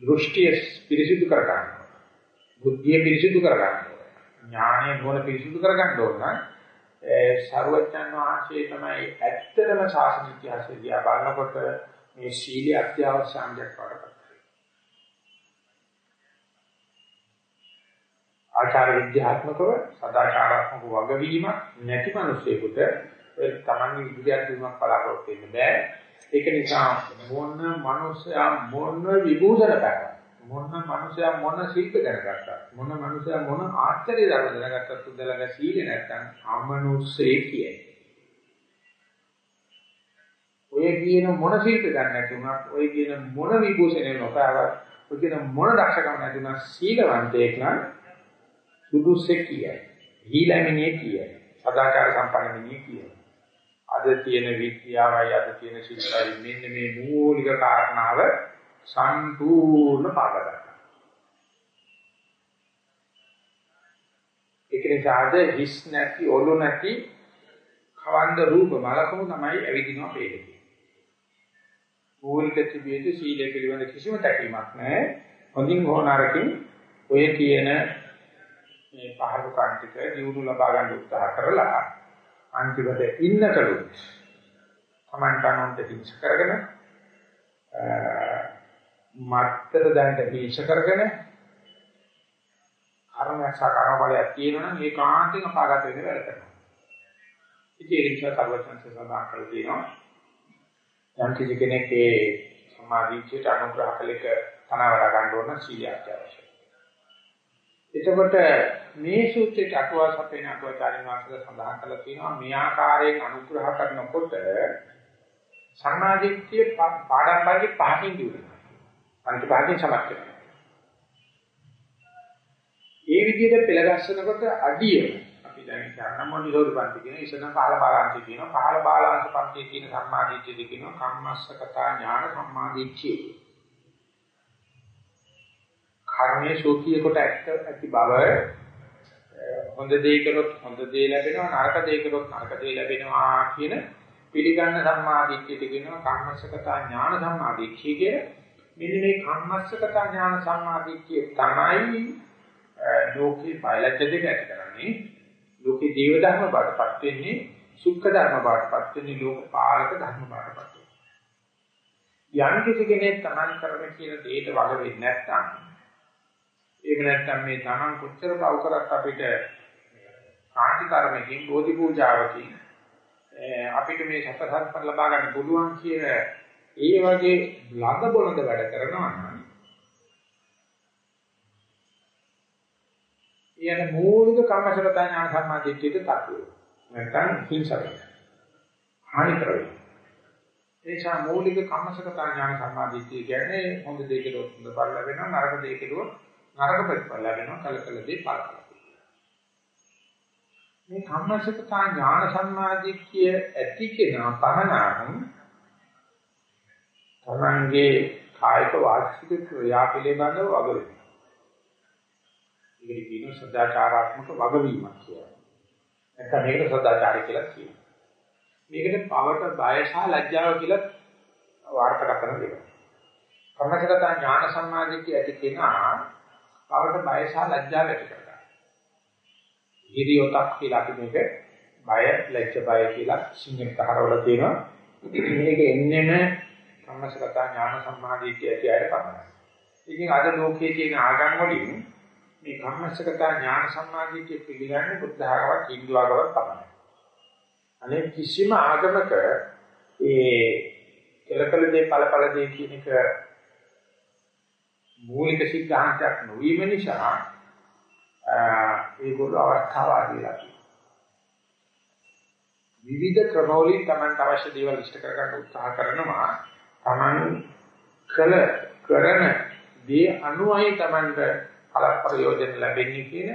දෘෂ්ටිය පිරිසිදු කර ගන්න. බුද්ධිය පිරිසිදු කර ගන්න. ඥානය මොන පිරිසිදු කර ගන්න ඕන නම් සර්වඥාන් වහන්සේ තමයි ඇත්තටම ශාසන ඉතිහාසය දිහා බලනකොට මේ සීල අත්‍යවශ්‍ය අංගයක් වඩපත්. ආචාර විද්‍යාත්මකව සදාචාරාත්මක වගවීම නැති මිනිසෙකුට තමන්ගේ ඉදිරියට වීමක් බලාපොරොත්තු වෙන්න බෑ. ඒක නිසා මොන මනුස්සයා මොන විභූෂණ පැක මොන මනුස්සයා මොන ශිල්ප දැනගත්තා මොන මනුස්සයා මොන ආශ්චර්ය ධර්ම දැනගත්තත් උදලග සීල නැත්තම් අමනුස්සේ කියයි. ඔය කියන මොන ශිල්ප ගන්න නැති උනත් ඔය කියන මොන විභූෂණය නොපාවත් ඔය කියන මොන දක්ෂකම නැති උනත් සීලවන්තයෙක් නම් සුදුසෙක් කියයි. හීලමිනිය කියයි. සදාචාර සම්පන්න මිනිහ කියයි. අද තියෙන විද්‍යාවයි අද තියෙන ශිල්පයි මෙන්න මේ මූලික කාරණාව සම්පූර්ණ පාගත. ඒක නිසා අද හිස් නැති ඔලු නැති කවන්ද රූප මලකම තමයි ඇවිදිනවා වේදේ. මූලික තිබියදී සීලය පිළිබඳ කිසිම තැකීමක් නැහැ. හොඳින් හොනරකින් ඔය තියෙන මේ පහළු කාන්තික දියුණු ලබා ගන්න උත්සාහ කරලා අන්තිමට ඉන්නකලු Tamanට අනන්ත හිංස කරගෙන මත්තර දැනට හිංස කරගෙන කර්මයක් සහ කර්මඵලයක් තියෙනවා නම් ඒ කාන්තික අපාගත වෙන වැඩ කරනවා. ඉතින් ඒ නිසා සර්වඥන්සේ සඳහන් කරලා තියෙනවා යම් කිසි කෙනෙක් ඒ සමාධියට අනුග්‍රහ කළේක තනවර ගන්න ඕන සීලය අවශ්‍යයි. එතකොට මේ සූත්‍රයේ අටුවා සපේන අටුවාචාරින් වහන්සේ සඳහන් කළා තියෙනවා මේ ආකාරයෙන් අනුග්‍රහ කරනකොට සම්මාදිට්ඨිය පාඩම් භාගයේ පහකින් දිනුනවා. පංච භාගයෙන් සමත් වෙනවා. ඒ විදිහට පෙළගස්සනකොට අඩිය අපි දැන් කියන්න මොනිසෝරි පන්ති කියන ඉසන පහළ බාලාංශ කියන පහළ බාලාංශ පන්තියේ තියෙන සම්මාදිට්ඨිය කියන කම්මස්සකතා ඥාන සම්මාදිට්ඨිය කර්මයේ ශෝකී කොට ඇති බව හොඳ දේ කරොත් හොඳ දේ ලැබෙනවා නරක දේ කරොත් නරක දේ ලැබෙනවා කියන පිළිගන්න සම්මාදිට්ඨියට කියනවා කම්මස්සකතා ඥාන සම්මාදිට්ඨිය කිය. මෙන්න මේ කම්මස්සකතා ඥාන සම්මාදිට්ඨිය තමයි ලෝකේ බයලජ්‍ය දෙක ඇති කරන්නේ. ලෝකේ ජීව ධර්ම බාටපත් වෙන්නේ සුඛ ධර්ම බාටපත් වෙන්නේ ලෝක පාලක ධර්ම බාටපත් වෙන්නේ. යම් කිසි කෙනෙක් තමන් කරන කියන දෙයට වග වෙන්නේ නැත්නම් එහෙම නැත්නම් මේ Taman කොච්චර පව කරත් අපිට කාටි කර්මකින් බෝධි පූජාවකින් අපිට මේ සතරහත් ලබා ගන්න පුළුවන් කියන ඒ වගේ ළඟ බොළඳ වැඩ කරනවා නම් ඊයන මූලික කර්මශරතා ඥාන සම්මාදිට්ඨියට තත්ත්වය නැත්නම් හිංසකයි හානි කරයි එනිසා මූලික කම්මසකතා ඥාන සම්මාදිට්ඨිය කියන්නේ හොඳ දෙයකට හොඳ බල ලැබෙනවා නරක දෙයකට නරක ප්‍රතිඵල ලැබෙනවා කලකල දේ පාලක. මේ කම්මසකතා ඥාන සම්මාදිට්ඨිය ඇති කෙනා පහනනම් තමන්ගේ කායික වාචික ක්‍රියා පිළිබඳව වග වෙනවා. ඒකට කියනවා සදාචාරාත්මක වගවීමක් කියලා. නැත්නම් මේකට සදාචාරය කියලා කියනවා. මේකට පවට බය සහ ලැජ්ජාව කියලා වාර්තා කරන දෙයක්. කර්මසගත ඥාන සම්මාදිට්ඨිය ඇති කෙනා පවට බය සහ ලැජ්ජාව ඇති කරගන්නවා. ඉරියොතක් කියලා අපි මේක බය ලැජ්ජ බය කියලා සිංහෙන් කහරවල තියෙනවා. මේක එන්නෙම කර්මසගත ඥාන සම්මාදිට්ඨිය ඇති අයට පමණයි. ඉතින් අද ලෝකයේ තියෙන ආගම් වලින් මේ කර්මසගත ඥාන සම්මාදිට්ඨිය පිළිගන්නේ බුද්ධ ආගමක් හින්දු ආගමක් පමණයි. අනේ කිසිම ආගමක ඒ කෙලකල දේ ඵලඵල දේ කියන එක මූලික සිද්ධාන්තයක් නොවීම නිසා ඒගොල්ලෝ අවස්ථාවාදීලා කියනවා. විවිධ ක්‍රමවලින් Tamanට අවශ්‍ය දේවල් ඉෂ්ට කරගන්න උත්සාහ කරනවා. Taman කළ කරන දේ අනුවයි Tamanට ඵල ප්‍රයෝජන ලැබෙන්නේ කියන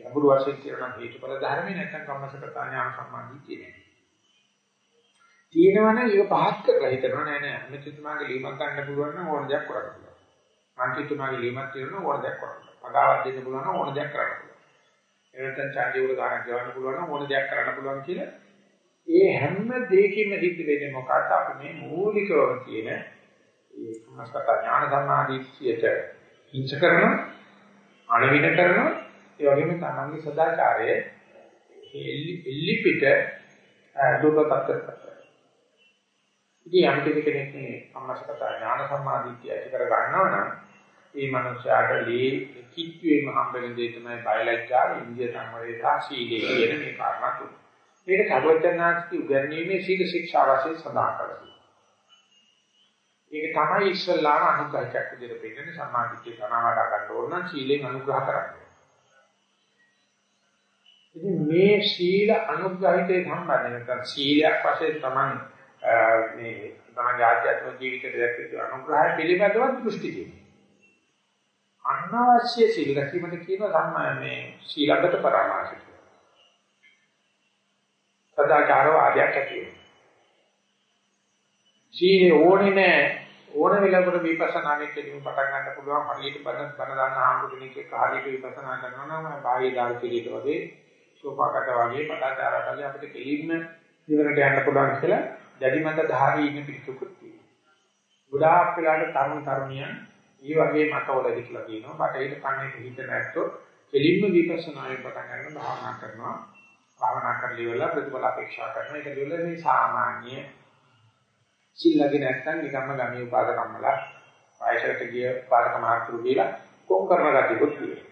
ගැඹුරු වශයෙන් කියන හේතුඵල ධර්මේ නැත්නම් කම්මසකතා ඥාන සම්බන්ධී කියන්නේ. තියෙනවනම් ඒක පහත් කරලා හිතනවා නෑ නෑ මෙතුමාගේ ලියමක් ගන්න පුළුවන් නම් ඕන දෙයක් කරන්න පුළුවන්. මන්ත්‍රීතුමාගේ ලියමක් තියෙනවා ඕන දෙයක් කරන්න. පගාවක් දෙන්න පුළුවන් නම් ඕන දෙයක් කරන්න පුළුවන්. එනතන් ඡාන්දි උඩ ගන්න ගෙවන්න පුළුවන් නම් ඕන දෙයක් කරන්න පුළුවන් කියලා ඒ හැම දෙයකින්ම සිද්ධ වෙන්නේ මොකක්ද අපි මේ මූලිකවම කියන ඒ කම්මසකතා ඥාන සම්මාදීත්‍යයට හිංස කරන අණවින කරන ඒ වගේම තමන්ගේ සදාචාරයේ එල්ලි පිට දුර්වලතාවක් ඉතින් යම් කෙනෙක් මේ අම්මසකතා ඥාන සම්මාදිට්ඨිය ඇති කර ගන්නවා නම් ඒ මනුස්සයාට ලී කිච්චුවේම හම්බෙන දේ තමයි බයලජ්ජා ඉන්දිය සංවරේතා සීලේ කියන මේ කාරණා තුන. මේක සර්වඥාන්ති උගන්වීමේ සීල ශික්ෂා වශයෙන් සඳහන් කරලා ඒක තමයි ඉස්සල්ලාම අනුග්‍රහයක් විදිහට පෙන්නන්නේ සම්මාදිට්ඨිය තනවාඩ ගන්න ඕන නම් සීලෙන් අනුග්‍රහ කරන්න. ඉතින් මේ සීල අනුග්‍රහිතේ සම්බන්ධ නැත්නම් සීලයක් වශයෙන් තමයි මේ තමන්ගේ ආධ්‍යාත්මික ජීවිතයට දැක්වෙච්ච අනුග්‍රහය පිළිබඳව දෘෂ්ටි තියෙනවා. අනවශ්‍ය සීල රැකීමට කියන සම්මා මේ සීලගත පරමාර්ථය. සදාචාර වාදයක් ඇති වෙනවා. සීලේ ඕනේ නැහැ ඕන වෙලාවකට විපස්සනානේ කෙලින් පටන් ගන්න පුළුවන් හරියට බන බන දාන්න ආම්බු කෙනෙක් එක්ක හරියට විපස්සනා කරනවා නම් බාහිර දාල් පිළිට වගේ සෝපාකට වගේ පටාචාරකට වගේ අපිට කෙලින්ම ඉවරට යන්න පුළුවන් කියලා දැඩි මත ධාරී ඉන්න පිටුකුත් තියෙනවා. ගොඩාක් වෙලාවට තරුණ තරුණියන් මේ වගේ මතවලදී කියලා කියනවා. බටහිර කන්නේ හිත නැත්තෝ කෙලින්ම විපස්සනායෙන් පටන් ගන්න භාවනා කරනවා. භාවනා කරලි වල ප්‍රතිඵල අපේක්ෂා කරන එක දෙවල මේ සාමාන්‍ය සිල්ලගේ නැත්තම් නිකම්ම ගමී උපාද කම්මලා ආයශයට ගිය පාරක මාත්‍රු කියලා කොම් කරන ගැටිකුත් තියෙනවා.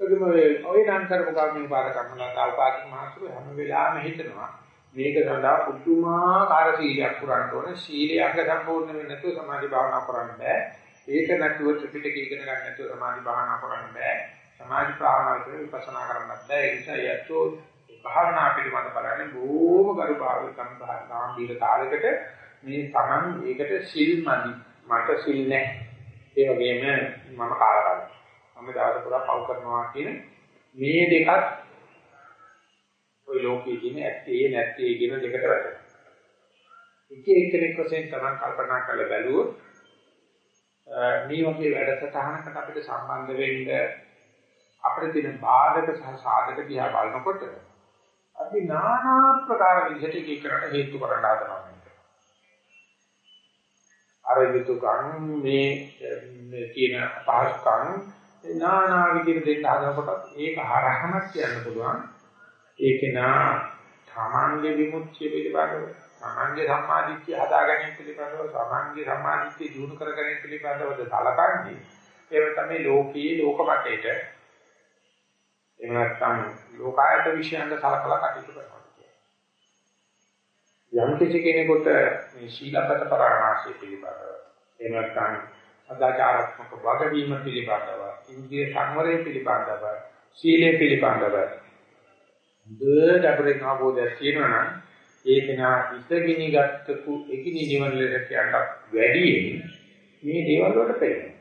ඒකම ඔය නම් කරපු ගමී උපාද කම්මලා තාල්පාක මාත්‍රු හැම වෙලාවෙම හිතනවා මේක සඳහා පුදුමාකාර සීලයක් පුරන්න ඕනේ. සීලය අංග සම්පූර්ණ වෙන්නේ නැතුව සමාධි භාවනා කරන්න බෑ. ඒක නැතුව ත්‍රිපිටකය ඉගෙන ගන්න නැතුව සමාධි භාවනා කරන්න බෑ. සමාධි භාවනා විතර විපස්සනා කරන්නත් බෑ. ඒ නිසා යැත්තෝ භාවනා පිළිබඳ බලන්නේ බොහොම ගරු භාවිකම් ගාම්භීර කාලයකට මේ Taman ඒකට සිල් මදි. මට සිල් නැහැ. ඒ වගේම මම කාලකන්ණි. මම දවස පුරා පව් කරනවා කියන මේ දෙකත් ওই ලෝකයේ තියෙන ඇත්තේ නැත්තේ කියන දෙකට වැටෙනවා. එක එක්කෙනෙක් වශයෙන් තමන් කල්පනා කරලා බැලුවොත් මේ වගේ වැඩසටහනකට අපිට සම්බන්ධ වෙන්න අපිට තියෙන බාධක සහ සාධක දිහා බලනකොට අපි নানা ප්‍රකාර විදිහට එක එකට හේතු කරන්න හදනවා. අර යුතුයකම් මේ තියෙන පහසුකම් නානා විදිහට දෙන්න හදනකොට ඒක හරහම කියන්න පුළුවන්. ඒක නා තමන්ගේ විමුක්තිය පිළිබඳව තමන්ගේ සම්මාදිට්ඨිය හදාගැනීම පිළිබඳව තමන්ගේ සම්මාදිට්ඨිය දිනු කරගැනීම පිළිබඳවද සලකන්නේ? ඒ තමයි ලෝකයේ ලෝකමතේට එහෙම නැත්නම් ලෝකායත විශ්යන්ද සලකලා කටයුතු කරනවා යම් කිසි කෙනෙකුට මේ ශීලපත පරාමාසය පිළිබඳව එහෙම නැත්නම් සදාචාරාත්මක වගවීම පිළිබඳව ඉන්ද්‍රිය සංවරය පිළිබඳව සීලය පිළිබඳව හොඳ ගැඹුරින් අවබෝධයක් තියෙනවා නම් ඒක නා ඉසගිනි ගත්තපු එකිනි නිවන ලෙස කියනට වැඩියෙන් මේ දේවල් වලට පෙළෙනවා.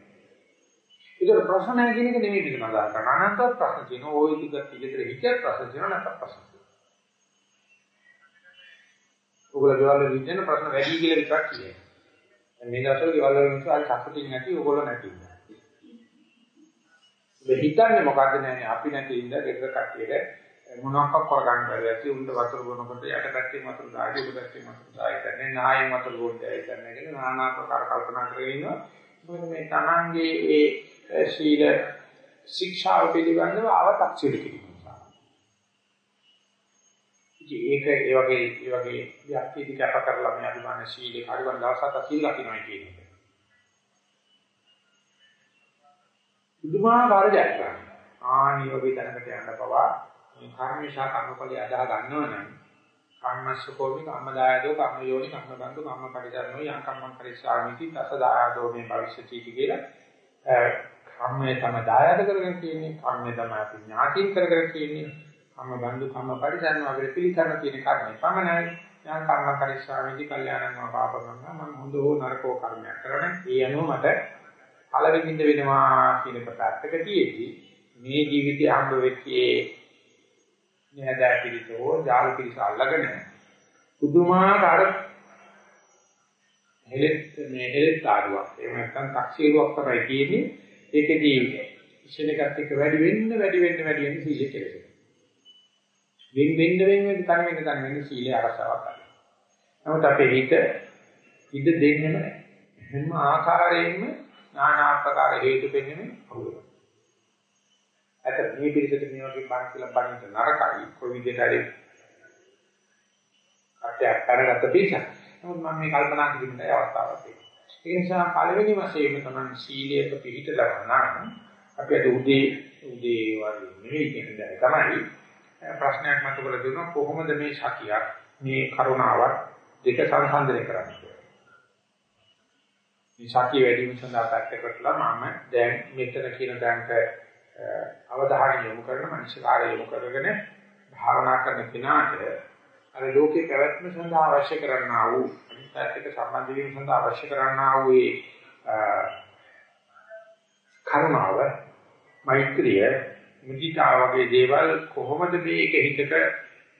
ඒක ප්‍රශ්න නැහැ කියන එක නෙමෙයි මෙතන අදහස් කරන්නේ. අනන්ත ප්‍රශ්න කියන ඕයි ටික පිළිතුර හිතේ ප්‍රශ්න කියන නැත්නම් ප්‍රශ්න. ඔයගොල්ලෝ ගෙවල් වල විදින ප්‍රශ්න වැඩි කියලා විතරක් කියන්නේ. මේ දවස්වල ගෙවල් වල මිනිස්සු අර සතුටින් නැති ඔයගොල්ලෝ නැති ඉන්නවා. මේ හිතන්නේ මොකද්ද නැහැ අපි නැති ඉඳලා ගෙදර කට්ටියට මොනවාක් කරගන්න බැරි ඇති උන්ට වතුර බොනකොට යට පැත්තේ වතුර දාගෙන උඩ පැත්තේ වතුර දාගෙන ඉන්නේ නායෙන් වතුර බොන්නේ ඇයි කියන්නේ නානා ප්‍රකාර කල්පනා කරගෙන ඉන්නවා. මොකද මේ Tamange ඒ ශීල ශික්ෂාව පිළිබඳව අව탁සිර කිරීම. ඒක ඒ වගේ ඒ වගේ යක්තිදි කැප කරලා මේ අභිමාන ශීලේ කාර්යවන් දවසක් අසීල් ලකිනවා කියන එක. බුදුමාහාර ජයග්‍රහණ. ආනි වගේ තැනකට යන්න පවා මේ කර්මේශා කර්මඵලය අදා ගන්නවනම් කම්මස්සකෝමි කම්මදායදෝ කම්මයෝනි කම්මබන්දු කම්මපරිදර්මෝ යං කම්මං කරිස්සාමිති තසදායදෝ මේ භවිෂ්‍යති කියලා කම්මේ තම දායද කරගෙන කියන්නේ කම්මේ තමයි අපි ඥාතින් කරගෙන කියන්නේ කම්ම බන්දු කම්ම පරිසරණ වගේ පිළිසරණ තියෙන කර්මයි පමණයි. යම් කර්ම කරිස්සාවේදී කල්යාණං පාපං මම හොඳ හෝ නරකෝ කර්මයක් කරන ඒ අනුව මට පළවෙනිද වෙනවා කියන පැත්තක තියෙදි මේ ජීවිතය හම්බ වෙච්චේ නෑදෑ පිළිතෝ ජාල පිළිස අල්ලගෙන පුදුමාකාර හෙලෙත් මේ හෙලෙත් ආඩුවක්. එහෙම නැත්නම් taksiruවක් තමයි කියන්නේ ඒකෙදී ඉෂෙනකත් එක්ක වැඩි වෙන්න වැඩි වෙන්න වැඩි වෙන්න සීලය කෙරෙනවා වෙන වෙන්න වෙන වෙන්න තන වෙන්න තන වෙන්න සීලේ අරසාවක් ගන්න. නමුත් අපේ හිත ඉද දෙන්නෙම නැහැ. හැම ආකාරයෙන්ම নানা ආකාර හේතු දෙන්නෙම අවුල. අත මේ පිළිසෙට මේ වගේ බණ කියලා බණින්න නරකයි. කොයි විදිහට හරි අත්‍යයක් කරගත්ත පිළිස. නමුත් මම මේ කල්පනා කිරීමේ අවස්ථාවක් තියෙනවා. ඒ නිසා පළවෙනි වශයෙන්ම තමයි සීලයක පිළිහිටලා නම් අපි අද උදේ උදේ වගේ නෙවෙයි කියන්නේ තමයි. ප්‍රශ්නයක් මතුවලා දුන්නා කොහොමද මේ සතියක් මේ කරුණාවක් දෙක සංසන්දනය කරන්නේ මේ සතිය වැඩි වීම සඳහා පැත්තකටලා මම දැන් මෙතන කියන දැනට අවධානය යොමු කරන මනසකාරය යොමු කරගෙන භාවනා කරන කෙනාට අර ලෝකේ පැවැත්ම සඳහා අවශ්‍ය කරන්නා වූ අනිත් එක්ක සම්බන්ධ වීම සඳහා අවශ්‍ය කරන්නා වූ ඒ කරුණාව මෛත්‍රිය මුදිතා වගේ දේවල් කොහොමද මේක හිතක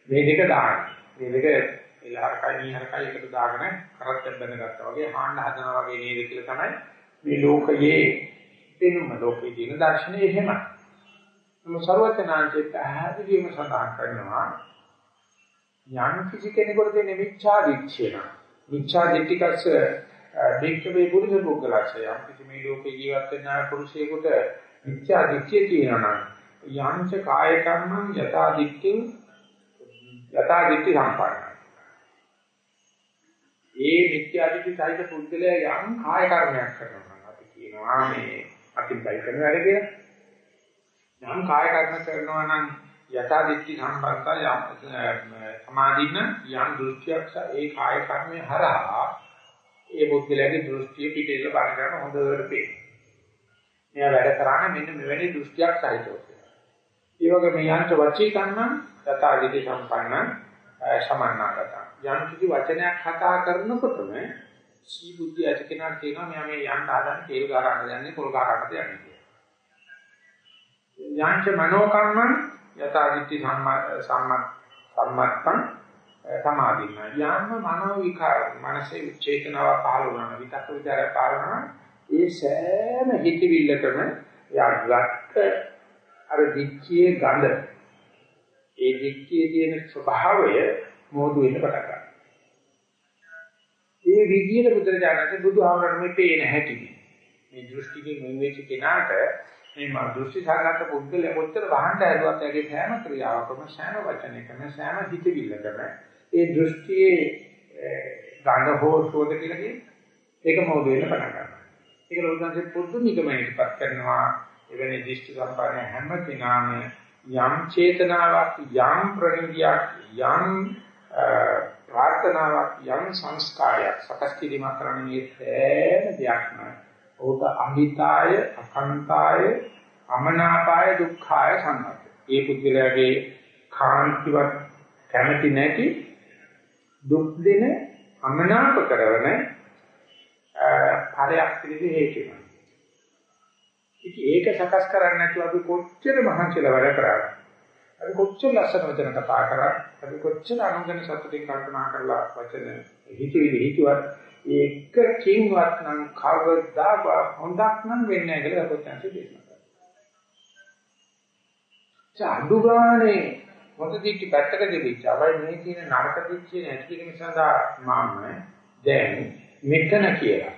මේ දෙක දාන්නේ මේ දෙක එලහරකයි නීහරකයි එකට දාගෙන කරත් බැඳගත්තා වගේ හාන්න හදනවා වගේ නේද කියලා තමයි මේ ලෝකයේ පෙනුම ලෝකයේ තියෙන දර්ශනය එහෙමයි. නමුත් ਸਰවඥාන්සේ පැහැදිලිවම සඳහන් කරනවා යම් කිසි කෙනෙකුට තියෙන මිච්ඡා දිච්ඡේන මිච්ඡා දිට්ඨිකස්ස දෙක්කේ පුරුෂ පුද්ගලක්ෂය යම් කිසි මේ ලෝකේ ජීවත් වෙන පුරුෂයෙකුට මිච්ඡා දිච්ඡේ තියෙනවා නම් යංච කාය කර්මං යථා දික්ඛින් යථා දික්ඛි සම්පන්නයි. ඒ මිත්‍යා දිට්ඨි සහිත පුද්ගලයා යම් කාය කර්මයක් කරනවා නම් අපි කියනවා මේ අතිබයි කරන වැඩ කියලා. යම් කාය කර්ම කරනවා නම් යථා දිට්ඨි සම්පන්නය යම් සමාධින්න යම් දෘෂ්ටියක් ඒ කාය කර්මයේ හරහා ඒ පුද්ගලයාගේ දෘෂ්ටිය පිටේල බල ගන්න හොඳට පේනවා. මෙයා වැඩ කරන්නේ මෙන්න මෙවැනි දෘෂ්ටියක් සහිතව. ඒ වගේම යන්ත්‍ර වචී කන්නං යථාවිදි සම්පන්න සමන්නාගත. යම් කිසි වචනයක් කතා කරනකොටම සී බුද්ධිය ඇති කෙනාට කියනවා මෙයා මේ යන්න හදන්නේ තේල් ගාරන්න යන්නේ පොල් ගාරන්නද යන්නේ කියලා. යංච මනෝ කර්මං යථාවිදි සම්මත් සම්මත්තං සමාධින්න. යම් මනෝ විකාර මනසේ චේතනාව පහළ වුණා විතක් විචාරය පහළ වුණා ඒ සෑම හිතවිල්ලකම යාගත් අර දික්කියේ ගඳ ඒ දික්කියේ තියෙන ස්වභාවය මොහොත වෙන්න පටන් ගන්නවා. ඒ විදියට බුදුරජාණන් බුදුහාමරණ මේ පේන හැටි. මේ දෘෂ්ටිකින් මෙන් වෙච්ච කෙනාට මේ මා දෘෂ්ටි සාගත පුද්ගලයා කොච්චර වහන්න ඇදුවත් ඒකේ සෑම ක්‍රියාවකම සෑම වචනයකම සෑම හිතවිල්ලකම ඒ දෘෂ්ටියේ ගඳ හෝ ශෝධ කියලා කියන්නේ ඒක මොහොත වෙන්න පටන් ගන්නවා. ඒක ලෝකන්සේ පුදුමිකමයිටපත් කරනවා එවැනි දෘෂ්ටි සම්පන්න හැම කෙනාම යම් චේතනාවක් යම් ප්‍රණිතියක් යම් ප්‍රාර්ථනාවක් යම් සංස්කාරයක් සකස් කිරීම කරන්නේ සෑම දෙයක්ම ඕක අහිතාය අකන්තාය අමනාපාය දුක්ඛාය සම්මත. ඒ පුද්ගලයාගේ කාන්තිවත් කැමැති නැති දුක් දෙන අමනාප කරන ඵලයක් පිළිදි හේතුයි. ඉතින් ඒක සකස් කරන්නේ නැතුව අපි කොච්චර මහන්සිලා වැඩ කරාද? අපි කොච්චර ලස්සන වචන කතා කරා අපි කොච්චර අනුගමන සතුටින් කල්පනා කරලා වචන හිතවිලි හිතුවත් ඒක කින්වත් නම් කවදාවත් හොඳක් නම් වෙන්නේ නැහැ කියලා අපොච්චන්සේ දේශනා කරා. චාඩු ගානේ හොඳ දිට්ටි පැත්තක දෙවිච්ච අවයි මේ කියන නරක දිට්ටි නැති කිරීම සඳහා මම දැන් මෙතන කියලා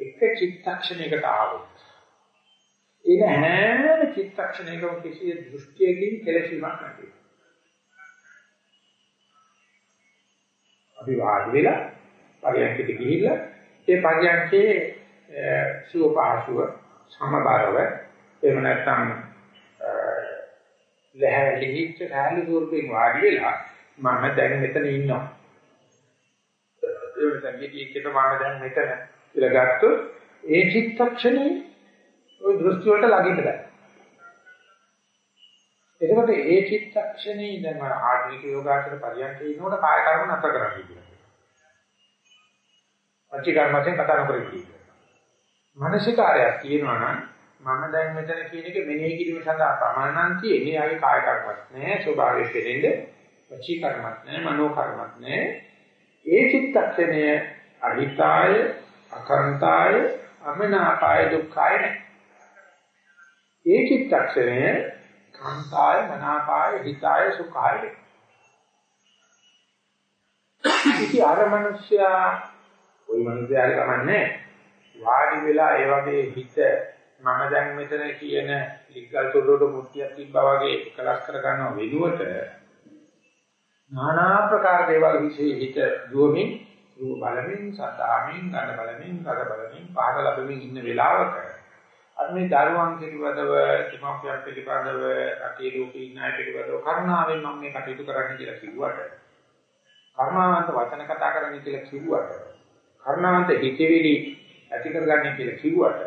එක චිත්තක්ෂණයකට ආවොත් ඒක හැම චිත්තක්ෂණයකම කිසි දෘෂ්ටියකින් කෙලෙසීමක් නැති. අපි වාඩි වෙලා පරියන්කට ගිහිල්ලා ඒ පරියන්කේ සුවපහසුව සමබරව එහෙම නැත්නම් ලැහැලිච්ච සාලි ස්වරූපයෙන් වාඩි වෙලා මම දැන් මෙතන ඉන්නවා. ඒ වෙනසක් ගිහින් මම දැන් මෙතන කියලා ගත්තොත් ඒ චිත්තක්ෂණේ ওই දෘෂ්ටි වලට ළඟින්න බෑ. එතකොට ඒ චිත්තක්ෂණේ දැන් ආධුනික යෝගාචර පරියන්කේ ඉන්නකොට කාය කර්ම නැතර කරන්නේ කියලා. පංච කර්මයෙන් කතා නොකර ඉන්නේ. මානසිකාරයක් තියෙනවා නම් මම දැන් මෙතන කියන එක මෙනෙහි කිරීම සඳහා ප්‍රමාණම් තියෙන්නේ ආගේ කාය කර්මයක් නෑ ස්වභාවයෙන් දෙන්නේ වචී කර්මයක් නෑ මනෝ කර්මයක් නෑ ඒ චිත්තක්ෂණය අහිතාය අකන්තාය අමනාපාය දුක්ඛාය නෑ ඒ චිත්තක්ෂණය කාන්තාය මනාපාය හිතාය සුඛාය වේ ඉති අර මනුෂ්‍යයා ওই මනුස්සයාට කමන්නේ වාඩි වෙලා ඒ වගේ හිත මම දැන් මෙතන කියන ලිග්ගල් තොරට මුට්ටියක් තිබ්බා වගේ එකලස් කර ගන්නව වෙනුවට নানা ප්‍රකාර දේවල් විශ්ේ හිත දුවමින් රූප බලමින් සදාමින් ගඳ බලමින් රස බලමින් පහර ලැබෙමින් ඉන්න වෙලාවක අර මේ දරුවන් පිළිබඳව කිමෝපියන් පිළිබඳව අටි රූපී නාය පිළිබඳව කරුණාවෙන් මම මේ කටයුතු කරන්න කියලා කිව්වට කර්මාවන්ත වචන කතා කරන්න කියලා කිව්වට කර්ණාන්ත හිතවිලි ඇති කරගන්නේ කියලා කිව්වට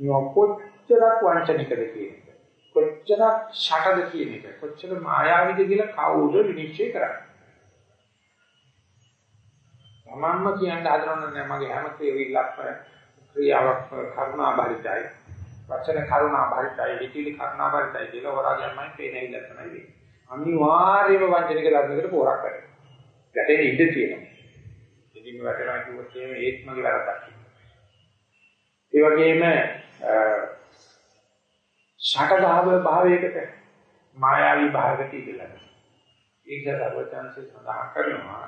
මේ කොච්චරක් වංචනිකද කියන එක කොච්චරක් ෂටද කියන එක කොච්චර මායාවිද කියලා කවුද විනිශ්චය කරන්නේ? තමන්ම කියන්න හදනවනේ නෑ මගේ හැම ක්‍රියාවක් ක්‍රියාවක් කරුණා බරිතයි වචන කරුණා බරිතයි හිතවිලි කරුණා බරිතයි කියලා හොරාගන්නයි පේන්නේ නැහැ තමයි අනිවාර්යයෙන්ම වංචනික ධර්මයකට පෝරක් කරනවා ගැටේ ඉඳ තියෙනවා ඉදින් වැටෙනවා කිව්වොත් එහෙම ඒත් මගේ වැරද්දක්. ඒ වගේම ෂටගාව භාවයකට මායාවී භාවයකට ඉඳලා. ඒක සර්වචන්සේ සඳහන් කරනවා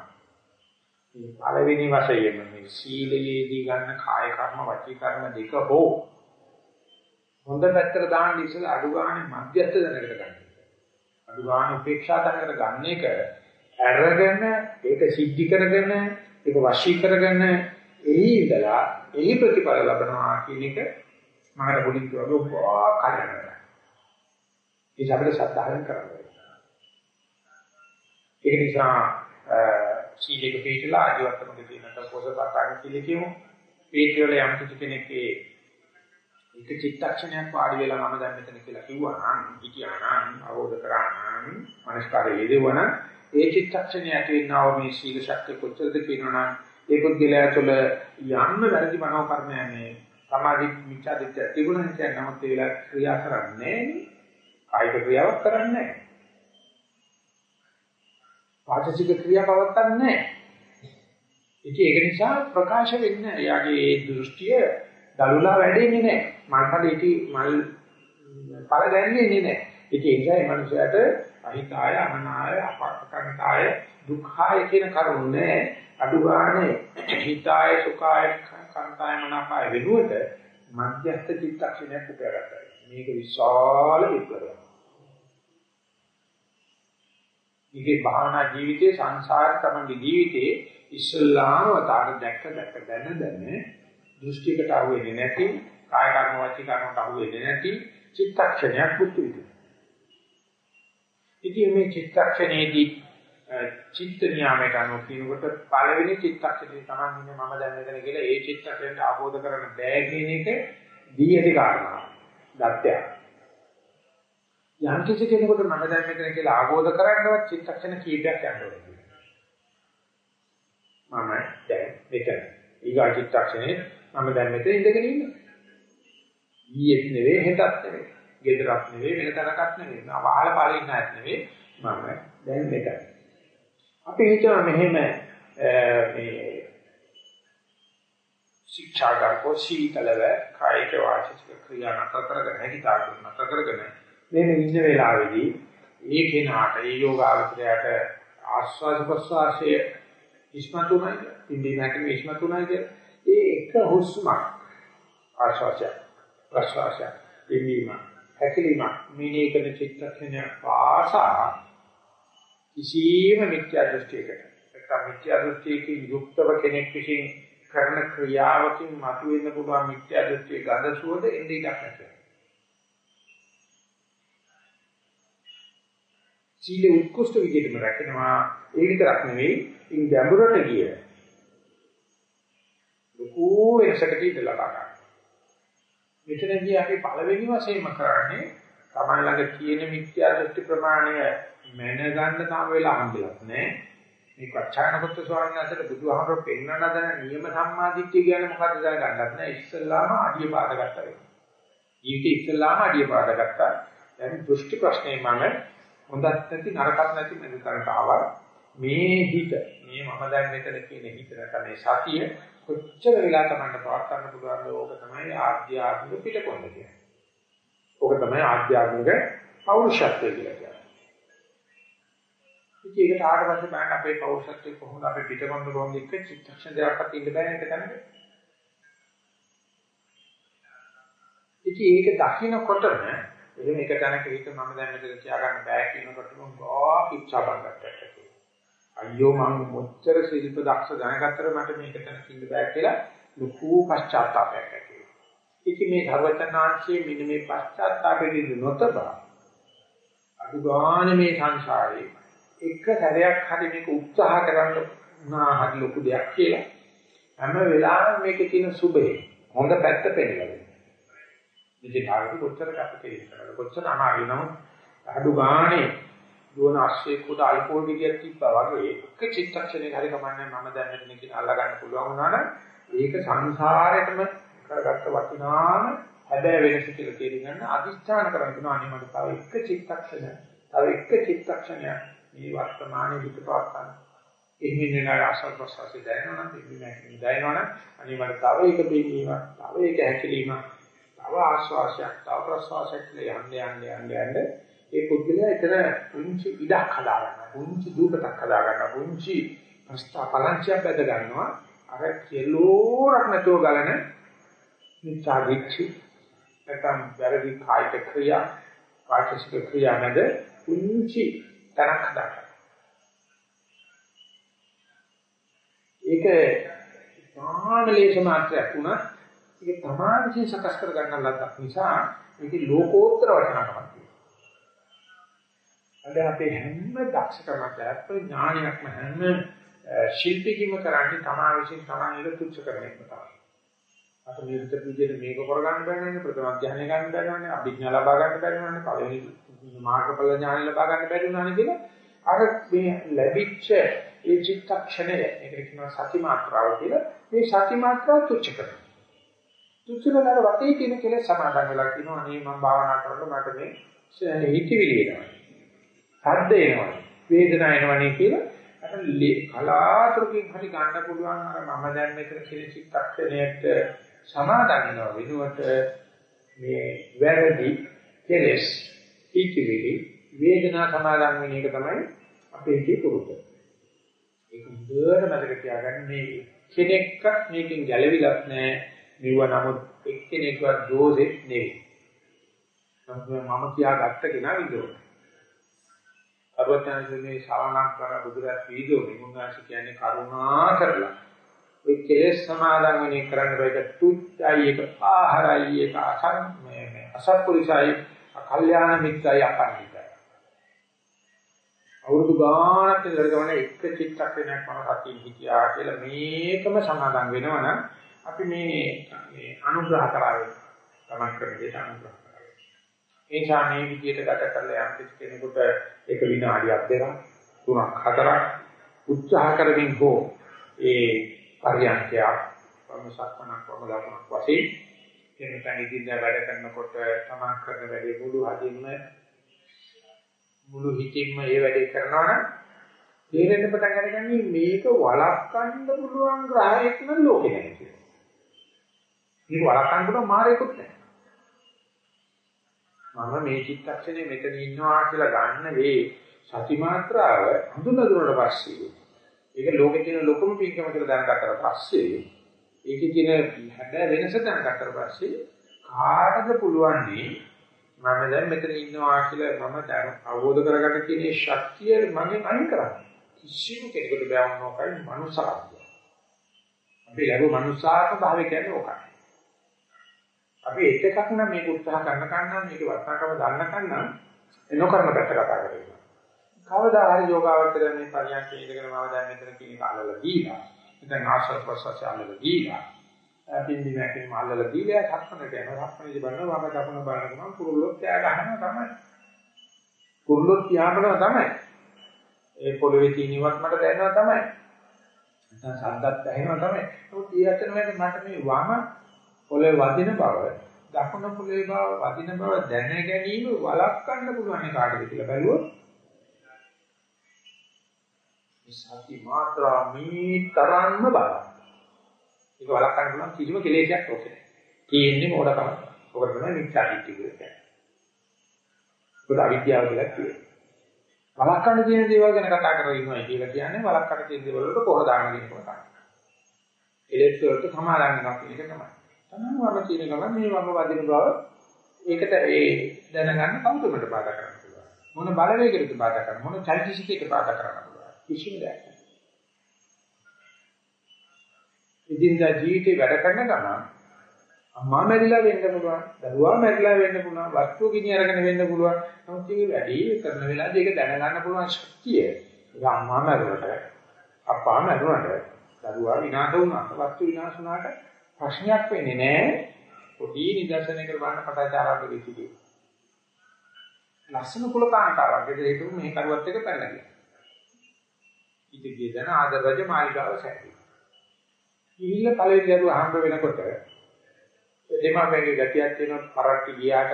මේ පළවෙනි වශයෙන්ම මේ සීලයේදී ගන්න කාය කර්ම වචී කර්ම දෙක හෝ හොඳ පැත්තට දාන්න ඉස්සෙල්ලා අඩු ගන්න මධ්‍යස්ථ දැනකට ගන්න. අඩු ගන්න උපේක්ෂා දැනකට ගන්න එක අරගෙන ඒක සිද්ධි කරගෙන ඒක වශී කරගෙන එහි ඉඳලා එහි ප්‍රතිඵල ලබනවා කියන එක මම මුලින් කිව්වා ඔබ කල්යනා. ඒක අපිට සත්‍යයෙන් කරන්න ඒක නිසා සීලයක පිළිලා ආදිවත්තමක තියෙන පොසපතාන කියලා කියමු. පිළිවෙල යම් කිසි කෙනෙක්ගේ එක චිත්තක්ෂණයක් වාඩි වෙලා මම දැන් මෙතන කියලා කිව්වා නම් හිතියා නම් අවබෝධ කරා නම් මනස්කාරය යෙදුවා නම් ඒ චිත්තක්ෂණය ඇති වෙනව මේ සීල ශක්තිය කොච්චරද කියනවනම් ඒ පුද්ගලයා තුළ යන්න වැරදි මනෝ කර්මය මේ සමාධි මිච්ඡා දිට්ඨිය තිබුණා කියන නමුත් ඒ වෙලාව ක්‍රියා කරන්නේ කායික ක්‍රියාවක් කරන්නේ නැහැ. වාචික ක්‍රියා පවත්න්නේ නැහැ. ඒක නිසා ප්‍රකාශ වෙන්නේ එයාගේ ඒ දෘෂ්ටිය දලුලා වැඩෙන්නේ නැහැ. මල් කඩ ඉති මල් පළ දැන්නේ නැහැ. ඒක නිසා මේ මනුස්සයාට අහිතාය අමනාය අපකන්තාය දුක්ඛාය කියන කරුණ නෑ අඩු ගානේ හිතාය සුඛාය කන්තාය මනාපාය වෙනුවට මධ්‍යස්ථ චිත්තක්ෂණයක් උපයගත්තා මේක විශාල විප්ලවයක් මේකේ භාවනා ජීවිතයේ සංසාර තමන්ගේ ජීවිතේ ඉස්සල්ලාම වතාර දැක්ක දැක්ක දැන දැන දෘෂ්ටිකට අහු වෙන්නේ නැති කාය කර්ම වචී කර්මකට අහු වෙන්නේ නැති චිත්තක්ෂණයක් පුතු විදිහට ඉතින් මේ චිත්තක්ෂණයේදී චිත්ත නියාමයට අනුව කියනකොට පළවෙනි චිත්තක්ෂණේ තමයි ඉන්නේ මම දැන් මෙතන කියලා ඒ චිත්තක්ෂණයට ආબોධ කරන්න බෑ කියන එක දී ඇති කාරණා. දත්‍යය. යම් කිසි කෙනෙකුට මම දැන් මෙතන කියලා ආબોධ කරන්නවත් චිත්තක්ෂණ කීපයක් යන්න ඕනේ. මම දැන් මෙතන. ඊගා චිත්තක්ෂණේ මම දැන් මෙතන ඉඳගෙන ඉන්නවා. ඊයේ නෙවෙයි හෙටත් නෙවෙයි. ගෙදරක් නෙවෙයි වෙන තැනකත් නෙවෙයි. මම වහල පාලින් නැත් නෙවෙයි. මම දැන් මෙතන. අපි හිතනවා මෙහෙම මේ ශික්ෂාගාරකෝ සීතලව කායික වාචික ක්‍රියා නැතර කරගෙන හිතාගෙන නැතර කරගෙන මේ ඉන්න වෙලාවේදී ඒ කෙනාට ඒ යෝගාවචරයට ආස්වාද ප්‍රසවාසයේ ඉස්මතුමයි ඉන්දී නැකම ඉස්මතුමයි ඒ එක හුස්මක්. ආශ්වාසය ප්‍රශ්වාසය දෙවීම හැකිලිම මේනේ කරන චිත්තක්ෂණය පාසා කිසියම් මිත්‍යා දෘෂ්ටියකට. නැත්නම් මිත්‍යා දෘෂ්ටියකින් යුක්තව කෙනෙක් විසින් කරන ක්‍රියාවකින් මතුවෙන්න පුළුවන් මිත්‍යා දෘෂ්ටියේ ගඳ සුවඳ එන්නේ ඉඩක් නැහැ. සීල උත්කෘෂ්ඨ විදිහටම රැකෙනවා. ඒ විතරක් නෙවෙයි ඉන් ගැඹුරට ගිය ලොකු වෙනසකට ඉඳලා ගන්නවා. මෙතනදී අපි පළවෙනි වශයෙන්ම කරන්නේ තමයි ළඟ තියෙන මිත්‍යා දෘෂ්ටි ප්‍රමාණය මැනගන්න තාම වෙලා හම්බෙලක් නෑ. මේ කච්චානකොත් ස්වාමීන් වහන්සේට බුදුහාමර පෙන්වන දන නියම සම්මාදිට්ඨිය කියන්නේ මොකක්ද දැනගන්නත් නෑ. ඉස්සල්ලාම අඩිය පාද ගත්තා වෙනවා. ජීවිතේ ඉස්සල්ලාම අඩිය පාද ගත්තා. දැන් දෘෂ්ටි ප්‍රශ්නේ මම හොඳත් නැති නරකත් නැති මෙතනට ආවා. මේ හිත මේ මම දැන් මෙතන කියන හිත නැත්නම් මේ සතිය කොච්චර වෙලා තමයි පවත් ගන්න පුළුවන්ද ඕක තමයි ආධ්‍යාත්මික පිටකොන්ද කියන්නේ. ඕක තමයි ආධ්‍යාත්මික පෞරුෂත්වය කියලා කියන්නේ. ඉතින් ඒකට ආවට පස්සේ බලන්න අපේ පෞරුෂත්වය කොහොමද අපේ පිටකොන්ද කොහොමද එක්ක චිත්තක්ෂණ දෙකක්වත් ඉන්න බෑ නේද තමයි. ඉතින් ඒක දකින්නකොටම එහෙම එක තැනක හිත මම දැන් මෙතන තියාගන්න බෑ කියනකොටම ගා ඉච්ඡා බංගත්තට අයියෝ මම මොච්චර ශිල්ප දක්ෂ දැනගත්තර මට මේක තැනක ඉන්න බෑ කියලා ලොකු පශ්චාත්තාවයක් ඇති වෙනවා. ඉතින් මේ ධර්මචනාංශයේ මෙන්න මේ පශ්චාත්තාපෙදී නොතබා අදුගානේ මේ සංසාරේ එක සැරයක් හරි මේක උත්සාහ කරන්න උනා හරි ලොකු දෙයක් කියලා හැම වෙලාවෙම මේකේ තියෙන සුබේ හොඳ පැත්ත පෙන්නනවා. ඉතින් භාගතු කොච්චර කැපකිරීම කරනද කොච්චර අමාරු නමුත් අඩු ගානේ දුවන අශ්වයේ කුඩ අල්කෝල් ගෙඩියක් තිබ්බා වගේ එක චිත්තක්ෂණයක හරි කමන්නේ මම දැන් මෙතන කියන අල්ලා ගන්න පුළුවන් වුණා නම් ඒක සංසාරයටම කරගත්ත වටිනාම හැබැයි වෙනස කියලා තේරුම් ගන්න අදිස්ථාන කරගෙන තුන අනේ මට තව එක චිත්තක්ෂණ තව එක චිත්තක්ෂණයක් මේ වර්තමානයේ විකපවත් ගන්න. එහෙම නෙවෙයි ආසල් ප්‍රසවාසය දැනෙනවා නම් ඉන්නේ දැනෙනවා නම් අනේ මට තව එක දෙවීමක් තව එක හැකිලීමක් තව ආශ්වාසයක් තව ප්‍රශ්වාසයක් කියලා යන්න යන්න යන්න යන්න ඒ පුද්ගලයා එතන පුංචි ඉඩක් හදා ගන්නවා. පුංචි දූපතක් හදා ගන්නවා. පුංචි ප්‍රස්තා පලංචියක් බැද ගන්නවා. අර කෙලෝරක් නැතුව ගලන මිච්ඡා දිච්චි නැත්නම් වැරදි කායික ක්‍රියා වාචික ක්‍රියා නැද පුංචි තනක් හදා ගන්නවා. ඒක සාමලේශ මාත්‍රයක් වුණා. ඒක තමයි විශේෂ සකස් කර ගන්න ලද්දක් නිසා මේකේ ලෝකෝත්තර වටිනාකමක් අද අපේ හැම දක්ෂකමක් ඇත්ත ඥානයක්ම හැම ශිල්පිකීම කරන්නේ තමා විසින් තමන් ඉල තුච්ච කරන එක තමයි. අත නිරුද්ධ විදිහට මේක කරගන්න බැහැ ප්‍රථම ඥානය ගන්න බැහැ අභිඥා ලබා ගන්න බැහැ පළවෙනි මාර්ගඵල ඥානය ලබා ගන්න බැරි වුණානේ කියලා අර මේ ලැබිච්ච ඒ චිත්තක්ෂණය ඒකට කියනවා සති මාත්‍රාව කියලා මේ සති මාත්‍රාව තුච්ච කරනවා. තුච්ච කරන වටේ තියෙන කෙලෙස් සමාදන් වෙලා කියනවා අනේ මම භාවනා කරනකොට මට මේ හිතවිලි එනවා. සද්ද එනවා වේදනාව එනවනේ කියලා අර කලාතුරකින් හරි ගන්න පුළුවන් අර මම දැන් මෙතන කෙලෙ චිත්තක්ෂණයට සමාදන් වෙනවා විනුවට මේ වැරදි කෙලෙස් ඉතිවිලි වේදනා සමාදන් වෙන එක තමයි අපේ ජී පුරුත. ඒක හොඳට මතක තියාගන්න මේ කෙනෙක්වත් මේකෙන් ගැලවිලක් නැහැ. මෙව නමුත් එක්කෙනෙක්වත් දෝෂෙත් නෙවෙයි. මම කියාගත්ත කෙනා විදෝන. අරවචනයේ ශාවණක් කර බුදුරජාණන් වහන්සේ මුන්වහන්සේ කියන්නේ කරුණා කරලා. ඒ කෙලෙස් සමාදන් වෙන්නේ කරන්න බෑ. තුච්චයි එක ආහාරයි එක අසන් මේ මේ අසත්පුරුෂයි අකල්යාණ මිත්‍රයි අපන්නිතයි අවුරුදු ගානක් ඉඳලා ගමන එක චිත්තක්ෂණයක් මම සතිය හිතියා කියලා මේකම සමාදන් වෙනවනම් අපි මේ මේ අනුග්‍රහ කරාවේ තමන් කරන දේ අනුග්‍රහ ඒ නිසා මේ විදිහට ගත කරලා යම් කෙනෙකුට එක විනාඩියක් දෙකක් තුනක් හතරක් උත්සාහ කරමින් හෝ ඒ පරියන්කයක් වම සක්මනක් වම දකුණක් වශයෙන් කෙනෙක් ඉදින්දා වැඩ කරනකොට තමන් කරන වැඩේ මුළු හදින්ම මුළු හිතින්ම ඒ වැඩේ කරනවා නම් තේරෙන්න පටන් ගන්නන්නේ මේක වළක්වන්න පුළුවන් ග්‍රහයක් නම් ලෝකේ නැහැ කියලා. මේක වළක්වන්න පුළුවන් මාරේකුත් නැහැ. මම මේ චිත්තක්ෂණේ මෙතන ඉන්නවා කියලා ගන්න වේ සති මාත්‍රාව හඳුනා දුන්නට පස්සේ ඒක ලෝකේ තියෙන ලොකුම පින්කම කියලා දැනගත්තට පස්සේ ඒකේ තියෙන හැබැයි වෙනස දැනගත්තට පස්සේ කාටද පුළුවන් මම දැන් මෙතන ඉන්නවා කියලා මම දැන් අවබෝධ කරගන්න තියෙන ශක්තිය මගෙන් අයින් කරන්න. කිසිම කෙනෙකුට බෑ මොනවායි මනුස්සාත්මය. අපි ලැබු මනුස්සාත්ම භාවය කියන්නේ ඕකයි. අපි එක එකක් නම් මේක උත්සාහ කරන කන්නම් මේක වර්තකම දන්න කන්නම් එනකරන පැත්ත කතා කරගෙන. කවදා හරි යෝගාවචර මේ පරියන්ක ඉඳගෙන මම දැන් මෙතන කියන කාලවල දීලා දැන් ආශ්‍රව ප්‍රසවාස අල්ලලා දීලා පින්දි නැකේ මල්ලලා දීලා සක්මනට යනවා සක්මනේදී බලනවා වම දකුණ බලනවා කුරුල්ලොත් ත්‍යා ගන්නවා තමයි. කුරුල්ලොත් ත්‍යාමනවා තමයි. ඒ පොළවේ තියෙනවත් මට දැනෙනවා තමයි. නැත්නම් ශබ්දත් ඇහෙනවා තමයි. නමුත් ඒ අතර මට මේ වම පොළවේ වදින බව දකුණ පොළවේ බව වදින බව දැන ගැනීම වළක්වන්න පුළුවන් කාටද කියලා බැලුවොත් සති මාත්‍රා මේ තරම්ම බලන්න. ඒක වළක්වන්න පුළුවන් කිසිම කෙලෙසයක් ඔකේ. තියෙන්නේ මොඩකම. ඔකට තමයි මිත්‍යා දිට්ඨිය කියන්නේ. ඒක අවිද්‍යාව කියලා කියන්නේ. වළක්වන්න තියෙන දේවල් ගැන කතා කරගෙන ඉන්නවා කියලා කියන්නේ වළක්වන්න තියෙන දේවල් වලට පොර දාන්න කියන එක තමයි. එලෙස් වලට සමාදන් වෙනවා කියන එක තමයි. තමයි වම තියෙන ගමන් මේ වම වදින බව ඒකට ඒ දැනගන්න කවුරුමට බාධා කරන්න පුළුවන්. මොන බලවේගයකට බාධා කරන්න මොන චෛතසිකයකට බාධා කරන්න කිසිම දෙයක් නැහැ. ඉදින්දා ජීවිතේ වැඩ කරන ගමන් අම්මා මැරිලා වෙන්න පුළුවන්, දරුවා මැරිලා වෙන්න පුළුවන්, වස්තු ගිනි අරගෙන වෙන්න පුළුවන්. නමුත් මේ වැඩි කරන වෙලාවදී ඒක දැනගන්න පුළුවන් ශක්තිය. ඒක අම්මා මැරුණට, අප්පා මැරුණට, දරුවා විනාශ වුණාට, වස්තු විනාශ වුණාට ප්‍රශ්නයක් වෙන්නේ නැහැ. පොඩි නිදර්ශනයකට බලන්න පටාචාරාවට දෙකදී. ලස්සන කුලකාන්තාවක්. ඒක මේ කරුවත් එක පැනලා ගියා. ඉතිගිය දන ආදරජ මාලිගාව සැදී. ඉහිල්ල පළවෙනි දරුවා හම්බ වෙනකොට දෙමාපියන්ගේ ගතියක් තියෙනවා පරක්ටි ගියාට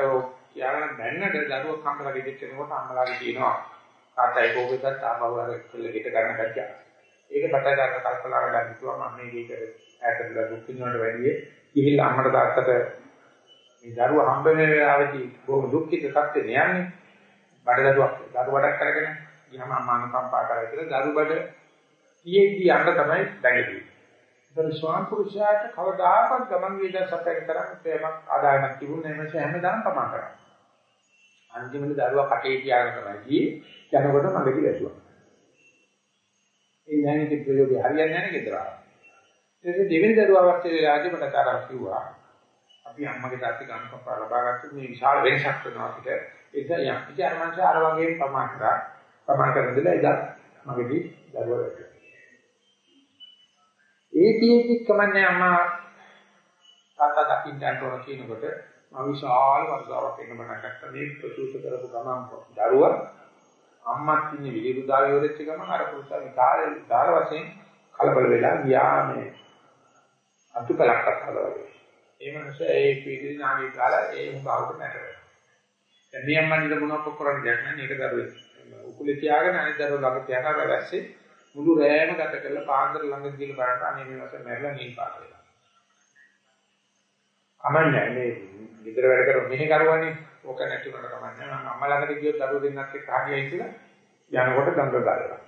කියාගෙන බැන්නට දරුවක් හම්බලා ගෙදෙච්ච කෙනෙකුට අම්මලාගේ තියෙනවා තාත්තයි කෝකෙදත් ආමවර කෙල්ල ගෙට ගන්න ගැටිය. ඒක පටන් ගන්න කල්පනා කරලා හිතුවා මම මේක ඈතට දුක් විඳිනවට වැඩිය ඉහිල්ල අම්මට තාත්තට මේ දරුවා හම්බ වෙන වෙලාවේදී බොහොම දුක්ඛිත සත්‍යෙ නෑනේ. බඩ දරුවක් දරුවඩක් කරගෙන ගියාම අමානුකම්පා කරලා කියලා දරුබඩ තියෙද්දි යන්න තමයි දැනෙන්නේ. ඒතර ස්වාම පුරුෂයාට කවදාකවත් ගමන් වේදන් සැපයක කරන් ප්‍රේමක් ආදායමක් තිබුණේ නැහැ මේ හැමදාම තමා කරා. අන්තිමට දරුවා කටේ තියාගෙන තමයි ගියේ යනකොට මගදී වැටුවා. ඒ නැණිති ප්‍රයෝගය හරියන්නේ නැහැ නේද? ඊට දෙවෙනි දරුවා වස්තේ වෙලාදී මට තරහ කිව්වා. අපි අම්මගේ තාත්තගේ අනුකම්පාව ලබා ගත්ත මේ විශාල වෙනසක් වෙනවා අපිට. ඒක යම් ඉතින් අර මං අර වගේ ප්‍රමාණ කරා. ප්‍රමාණ කරන දෙලා එදා මගේදී දරුවා වැටුණා. ඒ තියෙද්දි කමන්නේ අම්මා තාත්තා දකින්න යනකොට කියනකොට මම විශාල වර්ෂාවක් එන්න මට ගත්තා මේ ප්‍රසූත කරපු ගමන් දරුවා අම්මත් ඉන්නේ විලිරුදාවේ ඉවරෙච්ච ගමන් අර පුරුෂා විකාර විකාර වශයෙන් කලබල වෙලා ගියා මේ අතුපලක් අත්හදලා වගේ. ඒ මනස ඒ පීඩි නාගේ කාලා ඒ උඹවට නැටවෙනවා. දැන් මේ අම්මන්ට මොනවක් කරන්නේ දැන් නෑ මේක දරුවේ. උකුලේ තියාගෙන අනිත් දරුවෝ ළඟ තියාගෙන වැස්සේ මුළු රෑම ගත කරලා පාන්දර ළඟ ගිහලා බලන්න අනේ මේ වගේ මැරලා නිල් පාට වෙලා. කමන්නේ මේ විතර වැඩ කර මෙහෙ කරුවානේ ඕක නැති උනට කමන්නේ මම අම්මා ළඟට ගියොත් දරුවෝ දෙන්නත් එක්ක හරියයි කියලා යනකොට ගංග ගාලා.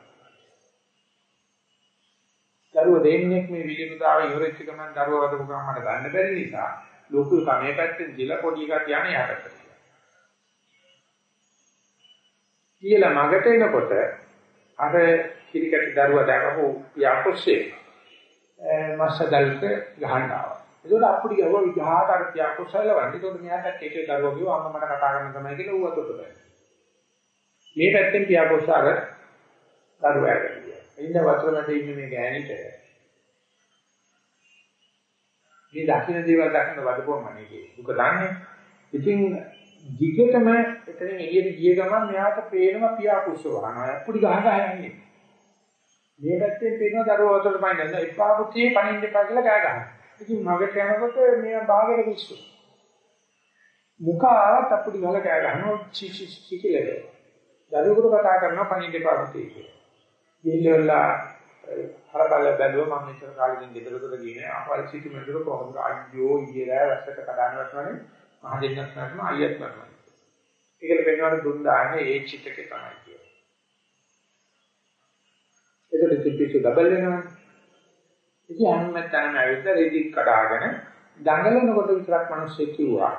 දරුවෝ දෙන්නෙක් මේ විලිමුදාව ඉවරෙච්ච ගමන් දරුවෝ වදපු ගමන් මට ගන්න බැරි නිසා ලොකු කමේ පැත්තෙන් දිලා පොඩි එකක් යන්නේ යහපැත්තට. කියලා මගට එනකොට අර කිරිකැටි දරුවා දැකපු පියාපොස්සේ මස්සදල්ක ගහන්න ආවා. ඒකට අප්පුඩි ගහුවා විගහාට අර පියාපොස්සල වන්නේ. ඒකට මෙයාට එකේ දරුවා කිව්වා අම්මා මට කතා කරන්න තමයි කියලා ඌ අතට බෑ. මේ පැත්තෙන් පියාපොස්ස අර දරුවා ඇවිල්ලා. එන්න වතුර මැද ඉන්න මේ ගෑණිට මේ දකින්න දේවල් දකින්න වදපුවම නේ දුක දන්නේ. ඉතින් දිගටම එතනින් එළියට ගිය ගමන් මෙයාට පේනවා පියා කුස්ස වහනවා. අපුඩි ගහ ගහ යන්නේ. මේ පැත්තෙන් පේනවා දරුවෝ වතුරට පයින්න එපා පුතේ පණින්න එපා කියලා ගහ ගහනවා. ඉතින් මගට යනකොට මෙයා බාගෙට කුස්ස. මුඛාවත් අපුඩි ගල කෑ ගහනවා චි චි චි කියලා. දරුවෙකුට කතා කරනවා පණින්න එපා පුතේ කියලා. ගිහිල්ලා හරකල්ල බැලුවා මම මෙච්චර කාලෙකින් ගෙදරකට ගියේ නෑ. අපල් සිටු මෙතන කොහොමද අයියෝ ඊයේ රෑ වැස්සට කඩන්න වටනනේ. මහ දෙන්නත් නටනවා අයියත් නටනවා. ඒකල වෙනවට දුන් දාන්නේ ඒ චිතකේ තමයි කියන්නේ. ඒකට තිබිච්ච ඩබල් වෙනවා. ඉතින් හැමතැනම ඇවිල්ලා රෙදි කඩාගෙන දඟලනකොට විතරක් මිනිස්සු කිව්වා.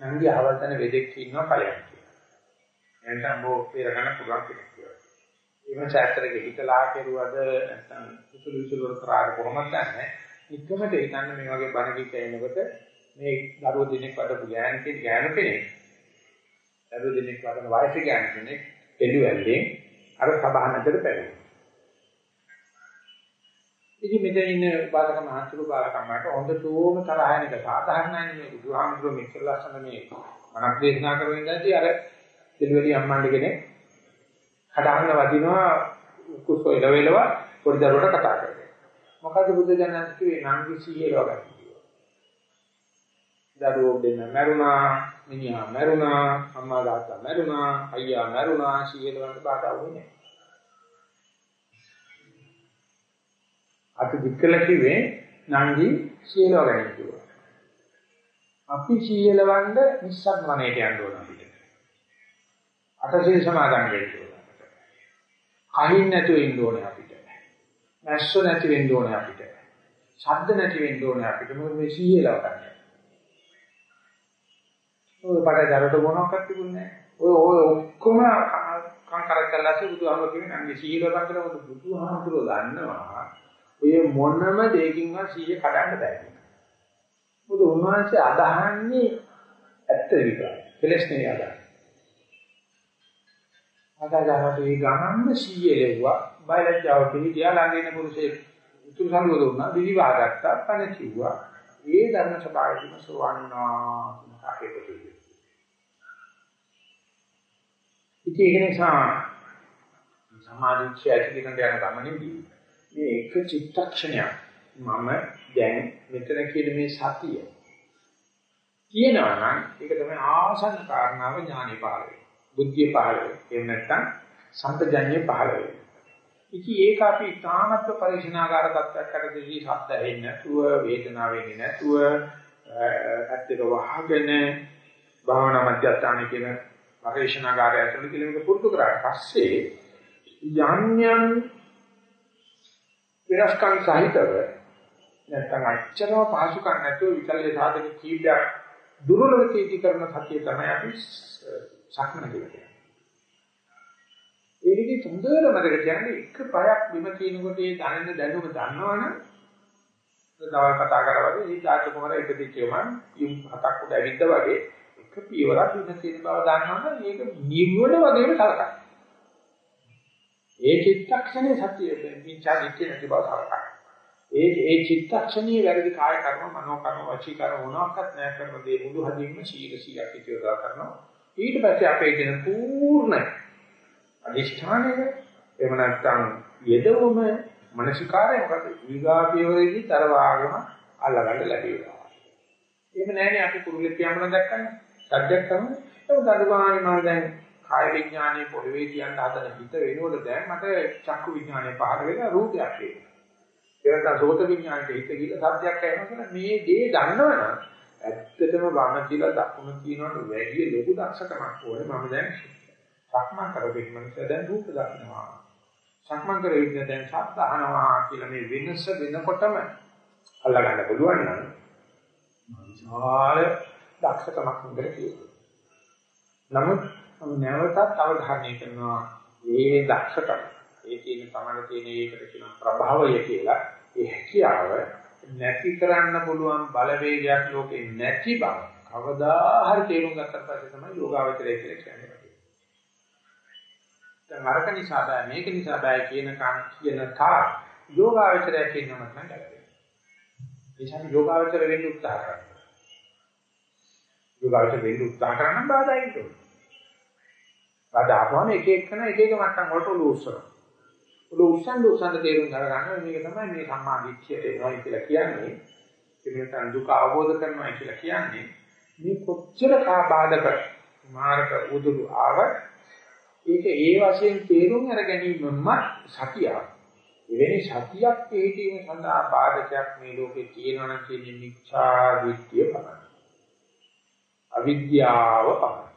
නංගි අවල්තන වෙදෙක් ඉන්නවා කලයක් කියලා. එතන බෝ පෙරගන්න පුළුවන් කියලා. එහෙම සැතරක හිතලා කෙරුවද නැත්නම් උසුළු උසුළු කරාර කොහොමද නැහැ. ඉක්මනට හිතන්න මේ වගේ බණ කිච්ච එනකොට මේ දරුවෝ දිනෙක වඩපු ගෑනු කෙනෙක් ගෑනු කෙනෙක් දරුවෝ දිනෙක වඩන වයසේ ගෑනු කෙනෙක් එළුවැල්ලෙන් අර සබහනකට පැමිණෙනවා. ඉතින් මෙතන ඉන්න උපාසක මහතුරු බාලකම්මට හොඳටම තරහින් එක සාධාරණයි මේ බුදුහාමුදුරුවෝ මෙච්චර ලස්සන මේ මනක් දේශනා කරමින් ඉඳදී අර දෙවියන් අම්මණ්ඩ කෙනෙක් හදාන්න වදිනවා කුස්සෝ එළවෙලව පොඩි දරුවට කතා කරනවා. මොකද බුදු දනන්ත කිව්වේ නංගි සීයේ ලෝකයි. දරුවෝ දෙන්න මරුණා, මිනිහා මරුණා, අම්මා තාත්තා මරුණා, අයියා මරුණා, සීයේ ලෝකෙ බාධා වුණේ නැහැ. අත දික්කල කිව්වේ නංගි සීලව ගැනීම කිව්වා. අපි සීලවන්න නිස්සග් වනයේට යන්න ඕන අපිට. අටසිල් සමාදන් වෙන්න ඕන. අහින් නැතුව ඉන්න ඕනේ අපිට. මැස්සෝ නැති වෙන්න ඕනේ අපිට. ශබ්ද නැති වෙන්න ඕනේ අපිට. මොකද මේ සීලව ගන්න. ඔය පාඩේ දරට මොනවක්වත් තිබුණේ නැහැ. ඔය ඔය ඔක්කොම කං කරකලාසේ බුදුහාම කියන්නේ නංගි සීලව ගන්න කියලා බුදුහාමුදුරුවෝ දන්නවා. ඔය මොනම දෙයකින්වත් සීය කඩන්න බෑ. මොකද උන්වහන්සේ අදහන්නේ ඇත්ත විතරයි. කෙලස් නෙවෙයි අදහන්නේ. අදාගාරට ඒ ගණන්ම සීයේ ලැබුවා. බයලජ්ජාව පිළිදියා ළඟ ඉන්න පුරුෂයෙක් උතුරු සල්ුව දුන්නා. විවිවා ගත්තා. පණ කිව්වා. ඒ ධර්ම සභාවේදීම සෝවන්නා කාකේට ඉතින් ඒක නිසා සමාධිච්ඡය ඇති කරන යන ගමනේදී මේ එක චිත්තක්ෂණයක් මම දැන් මෙතන කියන මේ සතිය කියනවා නම් ඒක තමයි ආසන්න කාරණාව ඥානෙ පහළ වෙන්නේ. බුද්ධිය පහළ වෙන්නේ. එහෙම නැත්නම් සම්පජඤ්ඤය පහළ වෙන්නේ. ඉතින් ඒක අපි තාමත්ව පරිශනාකාර තත්ත්වයක් කරදී ශබ්ද ඇහෙන්නේ නැතුව, වේදනාව වෙන්නේ නැතුව, ඇත්තට වහගෙන භාවනා මධ්‍යස්ථාන කියන පරිශනාකාරය ඇතුළේ කිලෝමීටර පුරුදු කරාට පස්සේ යම් යම් වෙනස්කම් සහිතව නැත්නම් අච්චරව පහසුකම් නැතුව විකල්ය සාධක කීපයක් දුර්වල කීටි කරන සතිය තමයි අපි සක්මන කියන්නේ. ඒකේ සුන්දර මතක තියාගන්න එක පයක් බිම කියනකොට ඒ දැනෙන දැනුම දන්නවනම් දවල් කතා කරා වගේ මේ ඩාක්ටර් කුමාර ඉපදිච්ච මම යම් හතක් උඩ ඇවිද්දා වගේ එක පියවරක් බිම තියෙන බව දන්නවනම් මේක නිවන වගේම සලකනවා. ඒ චිත්තක්ෂණේ සතිය මිච්ඡා දිට්ඨිය නැති බව සලකනවා. ඒ ඒ චිත්තක්ෂණීය වැරදි කාය කර්ම මනෝ කර්ම වචී කර්ම මොනවාක්වත් නැහැ කරන දේ මුළු හදින්ම සීල සීලක් ඉතිවදා කරනවා. ඊට පස්සේ අපේ දෙන පූර්ණ අදිෂ්ඨානය එහෙම නැත්නම් යෙදවම මනසිකාරය මොකද ඊගාපියවරේදී තරවාගම අල්ලගන්න ලැබෙනවා. එහෙම නැහැනේ අපි කුරුල්ලේ පියාඹන දැක්කන්නේ. සත්‍යයක් තමයි. ඒක දඩුවානේ මම දැන් කාය විඥානයේ පොළවේ කියන්න හදන හිත වෙනකොට දැන් මට චක්කු විඥානය පහළ වෙලා රූපයක් එනවා. ඒකට සෝත විඥානයේ හිත ගිහලා සත්‍යයක් ඇහෙනවා කියලා මේ දේ දන්නවනම් ඇත්තටම වම කියලා දකුණ කියනවට වැඩිය ලොකු දක්ෂකමක් ඕනේ මම දැන් සක්මන් කරගෙන මනස දැන් රූප දකින්නවා. සක්මන් කරගෙන දැන් ශබ්ද අහනවා කියලා මේ වෙනස වෙනකොටම අල්ලගන්න පුළුවන් නම් විශාල දක්ෂකමක් හොඳට තියෙනවා. නමුත් මම නැවතත් අවධානය කරනවා මේ දක්ෂකම ඒ කියන තමයි තියෙන ඒකට කියන ප්‍රභාවය කියලා ඒ හැකියාව නැති කරන්න පුළුවන් බලවේගයක් ලෝකේ නැති බව කවදා හරි තේරුම් ගත්තට පස්සේ තමයි යෝගාවචරය කියලා කියන්නේ. දැන් අරක නිසා බෑ මේක නිසා බෑ කියන කන් කියන තා යෝගාවචරය කියනම තමයි ගැලපෙන්නේ. ඒ නිසා යෝගාවචර වෙන්න උත්සාහ කරනවා. යෝගාවචර වෙන්න උත්සාහ කරන බාධා ඉන්නවා. බාධා ආවම එක එකන එක එක මට්ටම් වලට ඔලුව උස්සනවා. ඔලුව උස්සන් උස්සන් තේරුම් ගන්න මේක තමයි මේ සම්මා දිට්ඨියට එනවා කියලා කියන්නේ. ඒ නිසා දුක අවබෝධ කරනවා කියලා කියන්නේ මේ කොච්චර කාබාධක මාර්ග උදුරු ආවත් ඒක ඒ වශයෙන් තේරුම් අර ගැනීමම සතියක්. එවැනි සතියක් පිළිදීම සඳහා බාධකයක් මේ ලෝකේ තියෙනවා නම් කියන්නේ මිච්ඡා දෘෂ්ටිය පමණයි. අවිද්‍යාව පමණයි.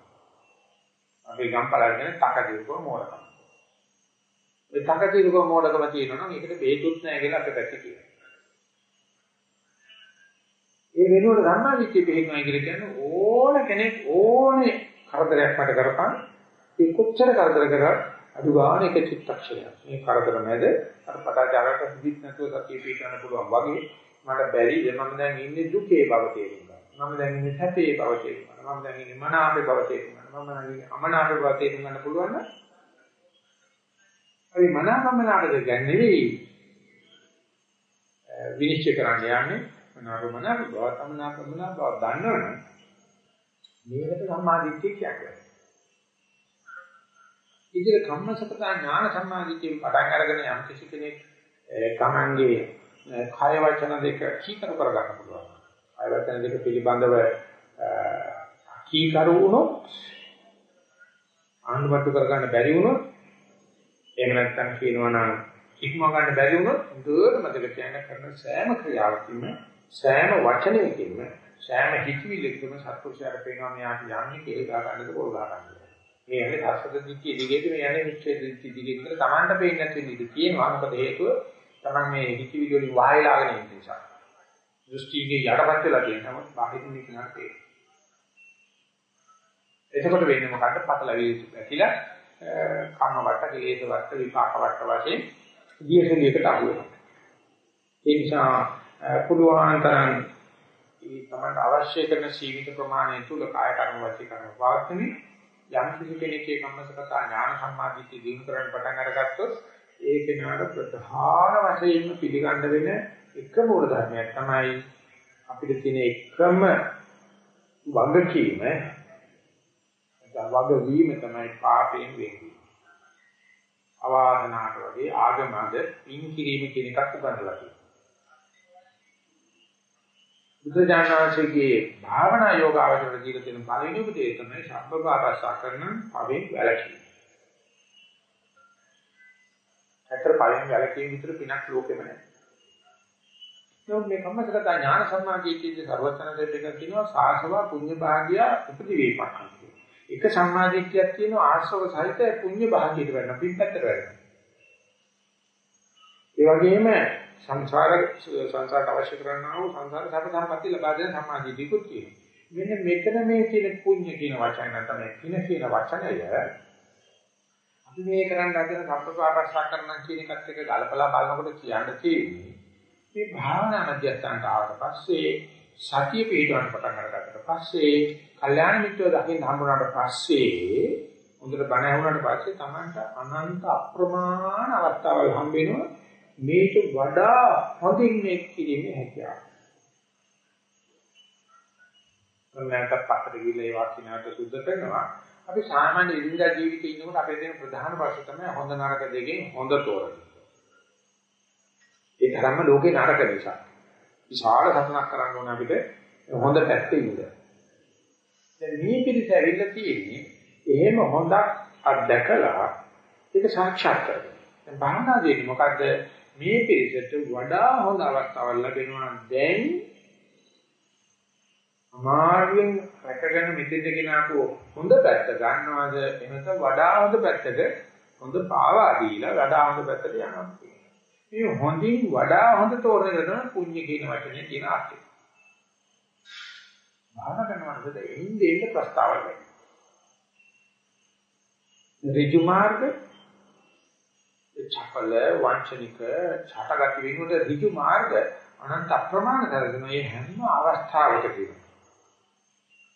අපි ගම්පලගෙන තකදිරුකෝ මෝඩකම. ඒ තකදිරුකෝ මෝඩකම තියෙනවා නම් ඒකට බේතුත් නැහැ කියලා අපිට පැති කියනවා. ඒ වෙනුවට ධර්මාදිත්‍ය පිළිගනවා කියලා කියන්නේ ඕන කෙනෙක් ඕනේ කරදරයක් මට කරපන් ඒ කොච්චර කරදර කරා අඩු ගන්න එක චිත්තක්ෂණයක්. මේ කරදර මැද අර පටාචාරයට හිත නැතුව සතිය පිටවන්න පුළුවන් වගේ මට බැරිද මම දැන් ඉන්නේ දුකේ බව තේරුම් ගන්න. මම දැන් ඉන්නේ සැපේ බව තේරුම් ගන්න. මම දැන් ඉන්නේ මනාපේ බව තේරුම් ගන්න. මම දැන් ඉන්නේ අමනාපේ බව තේරුම් ගන්න පුළුවන් නම් අපි මනාපමනාපද ගැන නෙවෙයි විනිශ්චය කරන්න යන්නේ මනාපමනාප බව තමනාපමනාප බව දන්නවනම් මේකට සම්මාදිට්ඨිය කියන්නේ. ඉතින් කම්මසකතා ඥාන සම්මාදිට්ඨිය පටන් අරගෙන යම් කිසි කෙනෙක් තමන්ගේ කය වචන දෙක කීකරු කර ගන්න පුළුවන්. කය වචන දෙක පිළිබඳව කීකරු වුණොත් ආනුවට්ටු කර ගන්න බැරි වුණොත් එහෙම නැත්නම් කියනවා නම් ඉක්ම ගන්න බැරි වුණොත් දුර මතක තියාගන්න කරන සෑම ක්‍රියාවකින්ම සෑම වචනයකින්ම සෑම හිතවිල්ලකම සත්පුරුෂයාට පේනවා මෙයාට යන්නේ කේ ගා ගන්නද පොල් ගා ගන්නද. මේ යන්නේ සත්‍ය දිට්ඨිය දිගට මේ යන්නේ මිච්ඡේ දිට්ඨිය දිගට කියලා Tamanට පේන්නේ නැති විදිහ තියෙනවා. මොකද හේතුව Taman මේ හිතවිලි වලින් වායලාගෙන ඉන්න නිසා. දෘෂ්ටියේ යටපත් වෙලා තියෙනවා. බාහිරින් නිකනට පේනවා. එතකොට වෙන්නේ මොකද්ද? පතල වේසු ඇතිලා කර්ම වට, කෙලෙස් වට, විපාක වට වශයෙන් දියසලියකට අහු වෙනවා. ඒ නිසා පුළුවන් තරම් ඒ තමයි අවශ්‍ය කරන සීමිත ප්‍රමාණය තුල කාය කර්ම වචී කර්ම පවත්වමින් යම් කිසි කෙනෙක්ගේ කම්මසකතා ඥාන සම්මාදිට්ඨිය දිනු කරන්න පටන් අරගත්තොත් ඒ කෙනාට ප්‍රධාන වශයෙන්ම පිළිගන්න වෙන එක මූල ධර්මයක් තමයි අපිට තියෙන එකම වගකීම වගවීම තමයි පාපයෙන් වෙන්නේ. අවාදනාට වගේ ආගමද පින් කිරීම කියන එකක් උගන්වලා තියෙනවා. බුදුජානනාංශයේ භාවනා යෝගාවචර දීලා තියෙන පළවෙනි උපදේශය තමයි සම්බපාරසා කරන පවෙන් වැළකීම. ඇත්තට පළවෙනි වැළකීම විතර පිනක් ලෝකෙම නැහැ. නමුත් මේ කම්මසගත ඥාන සම්මාදිට්ඨියේ ਸਰවචන දෙක කියනවා සාසවා පුඤ්ඤ භාග්‍ය උපදිවේපක්. එක සම්මාදිට්ඨියක් තියෙනවා ආශ්‍රව සහිත පුඤ්ඤ භාග්‍යයට වෙන්න පිටපැත්තට වෙන්න. ඒ වගේම සංසාර සංසාරට අවශ්‍ය කරනා වූ සංසාර සැප සම්පatti ලබා දෙන සමාධියකුත් තියෙනවා. මෙන්න මෙතන මේ කියන පුණ්‍ය කියන වචන නැත්නම් කින කියන වචනය අපි මේ කරන්න හදන සම්ප්‍රපාපස්සා කරන කියන එකත් එක්ක ගලපලා බලනකොට කියන්න තියෙන්නේ මේ භාවනා මධ්‍යස්ථානට ආවට පස්සේ සතිය පිටවන්න පටන් අරගත්තට පස්සේ කල්යාණ මිත්‍රව දකින්න හම්බුනාට පස්සේ හොඳට බණ ඇහුණාට පස්සේ Tamanට අනන්ත අප්‍රමාණ අවස්ථාවල් හම්බ වෙනවා මේක වඩා හොඳින් මේ කිරීමේ හැකියාව. මමකට පස්සට ගිහලා ඒ වාක්‍යනාට සුද්ධ කරනවා. අපි සාමාන්‍ය ඉදින්දා ජීවිතේ ඉන්නකොට අපේ තියෙන ප්‍රධාන ප්‍රශ්න තමයි හොඳ නරක දෙකෙන් හොඳ තෝරගන්න. ඒ තරම්ම ලෝකේ නරක නිසා. විශාල සතනක් කරන්න ඕන අපිට හොඳ පැත්තේ ඉන්න. දැන් මේ පිළිස ඇවිල්ලා තියෙන්නේ එහෙම හොඳක් අත්දකලා ඒක සාක්ෂාත් කරගන්න. දැන් භාවනාදීනේ මොකද්ද මේ පිළිසෙට වඩා හොඳ අවස්ථාවක් ලැබෙනවා දැන් අමාරුවෙන් රැකගෙන මෙතෙන්ට ගෙනාපු හොඳ පැත්ත ගන්නවද එහෙනම් වඩා හොඳ පැත්තට හොඳ පාවා දීලා වඩා හොඳ පැත්තට යනවා මේ හොඳින් වඩා හොඳ තෝරන එක තමයි පුණ්‍ය කියන වචනේ තියෙන අර්ථය. භාවනා කරනකොට එන්නේ එන්න ප්‍රස්තාවයක්. ඍජු මාර්ග චපල වංචනික ඡටගති වෙනුවට ඍජු මාර්ග අනන්ත අප්‍රමාණ කරගෙන මේ හැම අවස්ථාවකදීම.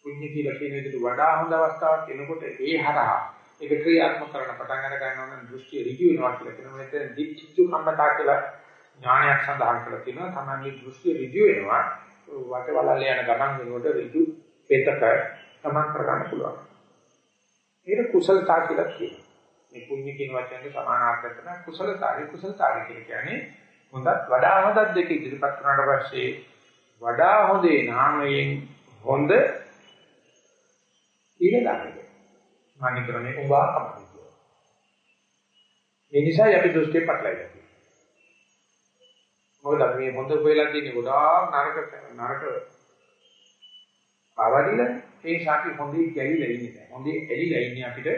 පුණ්‍ය කියලා කියන විදිහට වඩා හොඳ අවස්ථාවක් එනකොට ඒ හරහා ඒක ක්‍රියාත්මක කරන පටන් අර ගන්නවා නම් දෘෂ්ටි ඍජු වෙනවා කියලා කියනවා. මෙතන දිච්චු කම්මතා කියලා ඥානයක් සඳහන් කරලා තියෙනවා. තමයි දෘෂ්ටි ඍජු වෙනවා. වටවලල්ල යන ගමන් වෙනකොට ඍතු පෙතක තමන් කරගන්න පුළුවන්. ඒක කුසලතා කියලා කියනවා. මේ පුණ්‍ය කියන වචනයට සමාන අර්ථයක් තමයි කුසලතාරි කුසලතාරි කියන්නේ හොඳත් වඩා හොඳත් දෙක ඉදිරිපත් කරනාට පස්සේ වඩා හොඳේ නාමයෙන් හොඳ ඉලදානක මානි ක්‍රමේ උඹා අපිට. ඒ නිසා අපි දෘෂ්ටි පටලයි. මොකද අපි මේ හොඳ වෙලා තියෙන ගොඩාක් නරක නරක ආවදිලා ඒ ශාපි හොඳේ ගැලිලා ඉන්නේ. හොඳේ ඇලිලා ඉන්නේ අපිට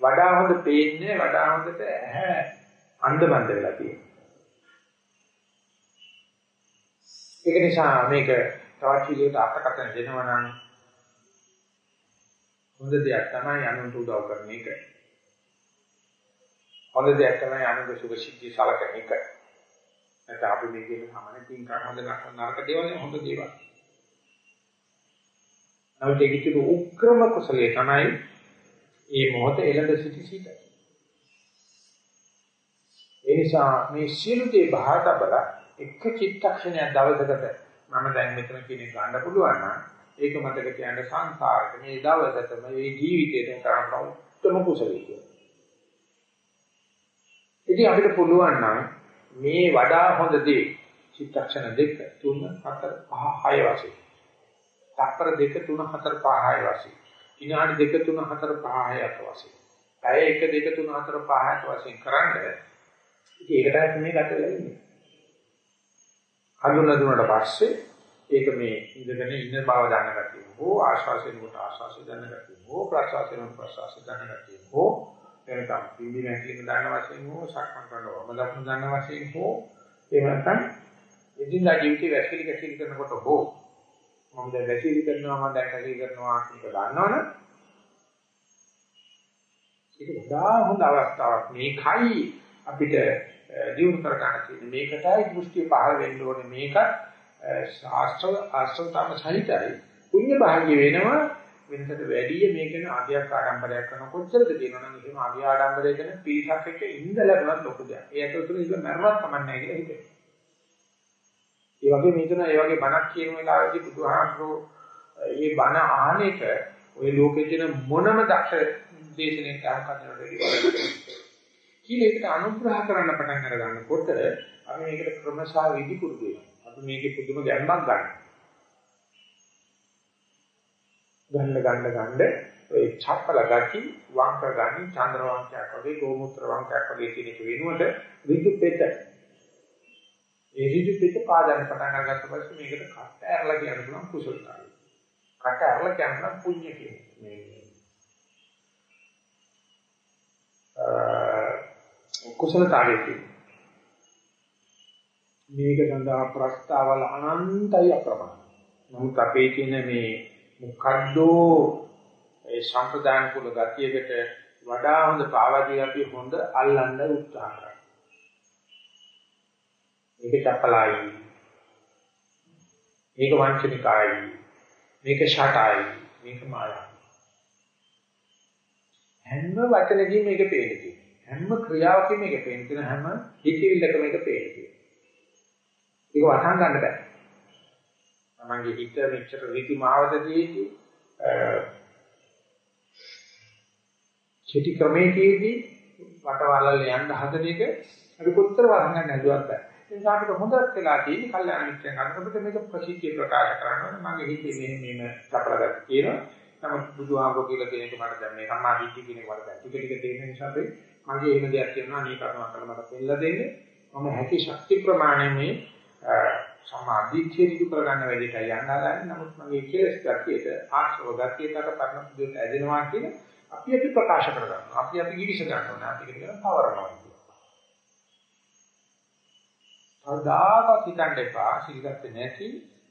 වඩා හොඳ පේන්නේ වඩා හොඳට ඇහැ අන්ධබන්ද වෙලා තියෙනවා. ඒක නිසා මේක තවත් විදිහට අර්ථකථන දෙනවා නම් හොඳ දෙයක් තමයි අනුන්ට උදව් කරන එක. හොඳ දෙයක් තමයි අනුන්ගේ සුභ සිද්ධි සලකන එක. නැත්නම් අපි මේ කියන සාමාන්‍ය තින් කර හොඳ නරක දේවල් හොඳ දේවල්. නමුත් ඒක කිතු උක්‍රම කුසලයේ තමයි මේ මොහොත එළඹ සිටි සිට. ඒ නිසා මේ සියලු දේ බහාතබල එක චිත්තක්ෂණයක් දවසකට මම දැන් මෙතන කියන ගන්න පුළුවන් නම් ඒක මතක තියාගන්න සංසාරේ මේ දවසටම මේ ජීවිතේට කරන්න උත්තම කුසලයේ කියලා. ඉතින් අපිට පුළුවන් නම් මේ වඩා හොඳ දේ චිත්තක්ෂණ දෙක තුන හතර පහ හය වශයෙන්. තප්පර දෙක තුන හතර පහ හය වශයෙන්. විනාඩි දෙක තුන හතර පහ හය අත වශයෙන්. පැය එක දෙක තුන හතර පහ හය වශයෙන් කරන්ද ඉතින් ඒකට මේ ගත වෙලා ඉන්නේ. හඳුනලා දුන්නාට පස්සේ ඒක මේ ඉඳගෙන ඉන්න බව දැන ගතිය. හෝ ආශ්වාසයෙන් කොට ආශ්වාසය දැන ගතිය. හෝ ප්‍රශ්වාසයෙන් ප්‍රශ්වාසය දැන ගතිය. හෝ එනකම් පිම්බි නැතිලම දන්න වශයෙන් හෝ සක්මන් කරනවා. මලක්ම දන්න වශයෙන් හෝ එහෙම නැත්නම් එදිනදා ජීවිතේ වැසිලි කැසිලි කරනකොට හෝ මම දැන් වැසිලි කරනවා මම දැන් කැසිලි කරනවා කියන එක දන්නවනේ. ඒක වඩා හොඳ අවස්ථාවක් මේකයි අපිට දියුණු කර ගන්න තියෙන්නේ. මේකටයි දෘෂ්ටි පහළ වෙන්න ඕනේ. මේකත් ශාස්ත්‍ර ආශ්‍රතම සහිතයි. පුණ්‍ය භාග්‍ය වෙනවා වෙනසට වැඩි මේකන ආදියක් ආඩම්බරයක් කරන කොච්චරද කියනවා නම් එහෙම ආදිය ආඩම්බරය කරන පිරිසක් එක්ක ඉඳලා කරන ලොකු දෙයක්. ඒ අතතුර ඉඳ මරණක් කමන්නේ කියලා හිතේ. ඒ වගේ මේතන ඒ වගේ බණක් කියන වෙලාවේදී බුදුහාමුදුරෝ මේ බණ ආහන එක ওই ලෝකේ තියෙන මොනම දක්ෂ දේශනෙක අහකට කියලා ඒකට අනුග්‍රහ කරන්න පටන් අර ගන්නකොට අපි මේකට ක්‍රමසා විදි පුරුදු වෙනවා. අපි මේකේ පුදුම ගැම්මක් ගන්න. ගන්න ගන්න ගන්න ඔය චප්පල ගති වංක ගනි චන්ද්‍ර වංකයක් වගේ ගෝමුත්‍ර වංකයක් වගේ කියන එක වෙනුවට ඍජු පෙත. ඒ ඍජු පෙත පාදන්න පටන් අරගත්ත පස්සේ මේකට කට ඇරලා කියන්න පුළුවන් කුසලතාවය. කට ඇරලා කියන්න පුණ්‍ය කියන්නේ. මේ කුසලතාවයේ තියෙනවා. මේක සඳහා ප්‍රස්තාවල අනන්තයි අප්‍රමාණ. නමුත් අපේ තියෙන මේ මොකද්දෝ ඒ සම්ප්‍රදාන කුල ගතියකට වඩා හොඳ පාවාදී අපි හොඳ අල්ලන්න උත්සාහ කරනවා. මේක චපලයි. මේක වංචනිකයි. මේක ෂටයි. මේක මායයි. හැම වචනකින් මේක පේන්නේ. හැම ක්‍රියාවකම මේක පේන තියෙන හැම හිතවිල්ලකම මේක පේන තියෙනවා. ඒක වටහා ගන්න බෑ. තමන්ගේ හිත මෙච්චර රීති මාවතදීදී චිටි ක්‍රමයේදී වටවලල් යන්න හදන එක අපි කොච්චර වහන්න නැදුවත් බෑ. ඒ නිසා අපිට හොඳට වෙලා තියෙන්නේ කල්යාණ මිත්‍රයන් අතරට මේක ප්‍රසිද්ධිය ප්‍රකාශ කරනවා. මගේ හිතේ මේ මේම සපලගත කියනවා. නමුත් බුදුහාමුදුරුවෝ කියලා කියන එක මට දැන් මේ සම්මා දිට්ඨිය කියන එක මට දැන් ටික ටික තේරෙන නිසා අපි මගේ එහෙම දෙයක් කියනවා අනේ කරුණා කරලා මට පෙන්නලා දෙන්න මම හැකි ශක්ති ප්‍රමාණය මේ සම්මා දිට්ඨිය දිනු කරගන්න වැඩේට යන්න හදන්නේ නමුත් මගේ කෙලස් ගතියට ආශ්‍රව ගතියට කරන දුක් ඇදෙනවා කියන අපි අපි ප්‍රකාශ කරගන්නවා අපි අපි ගිවිස ගන්නවා අපි කියන පවරනවා කවදාකවත් හිතන්න එපා සිල්ගත්තේ නැති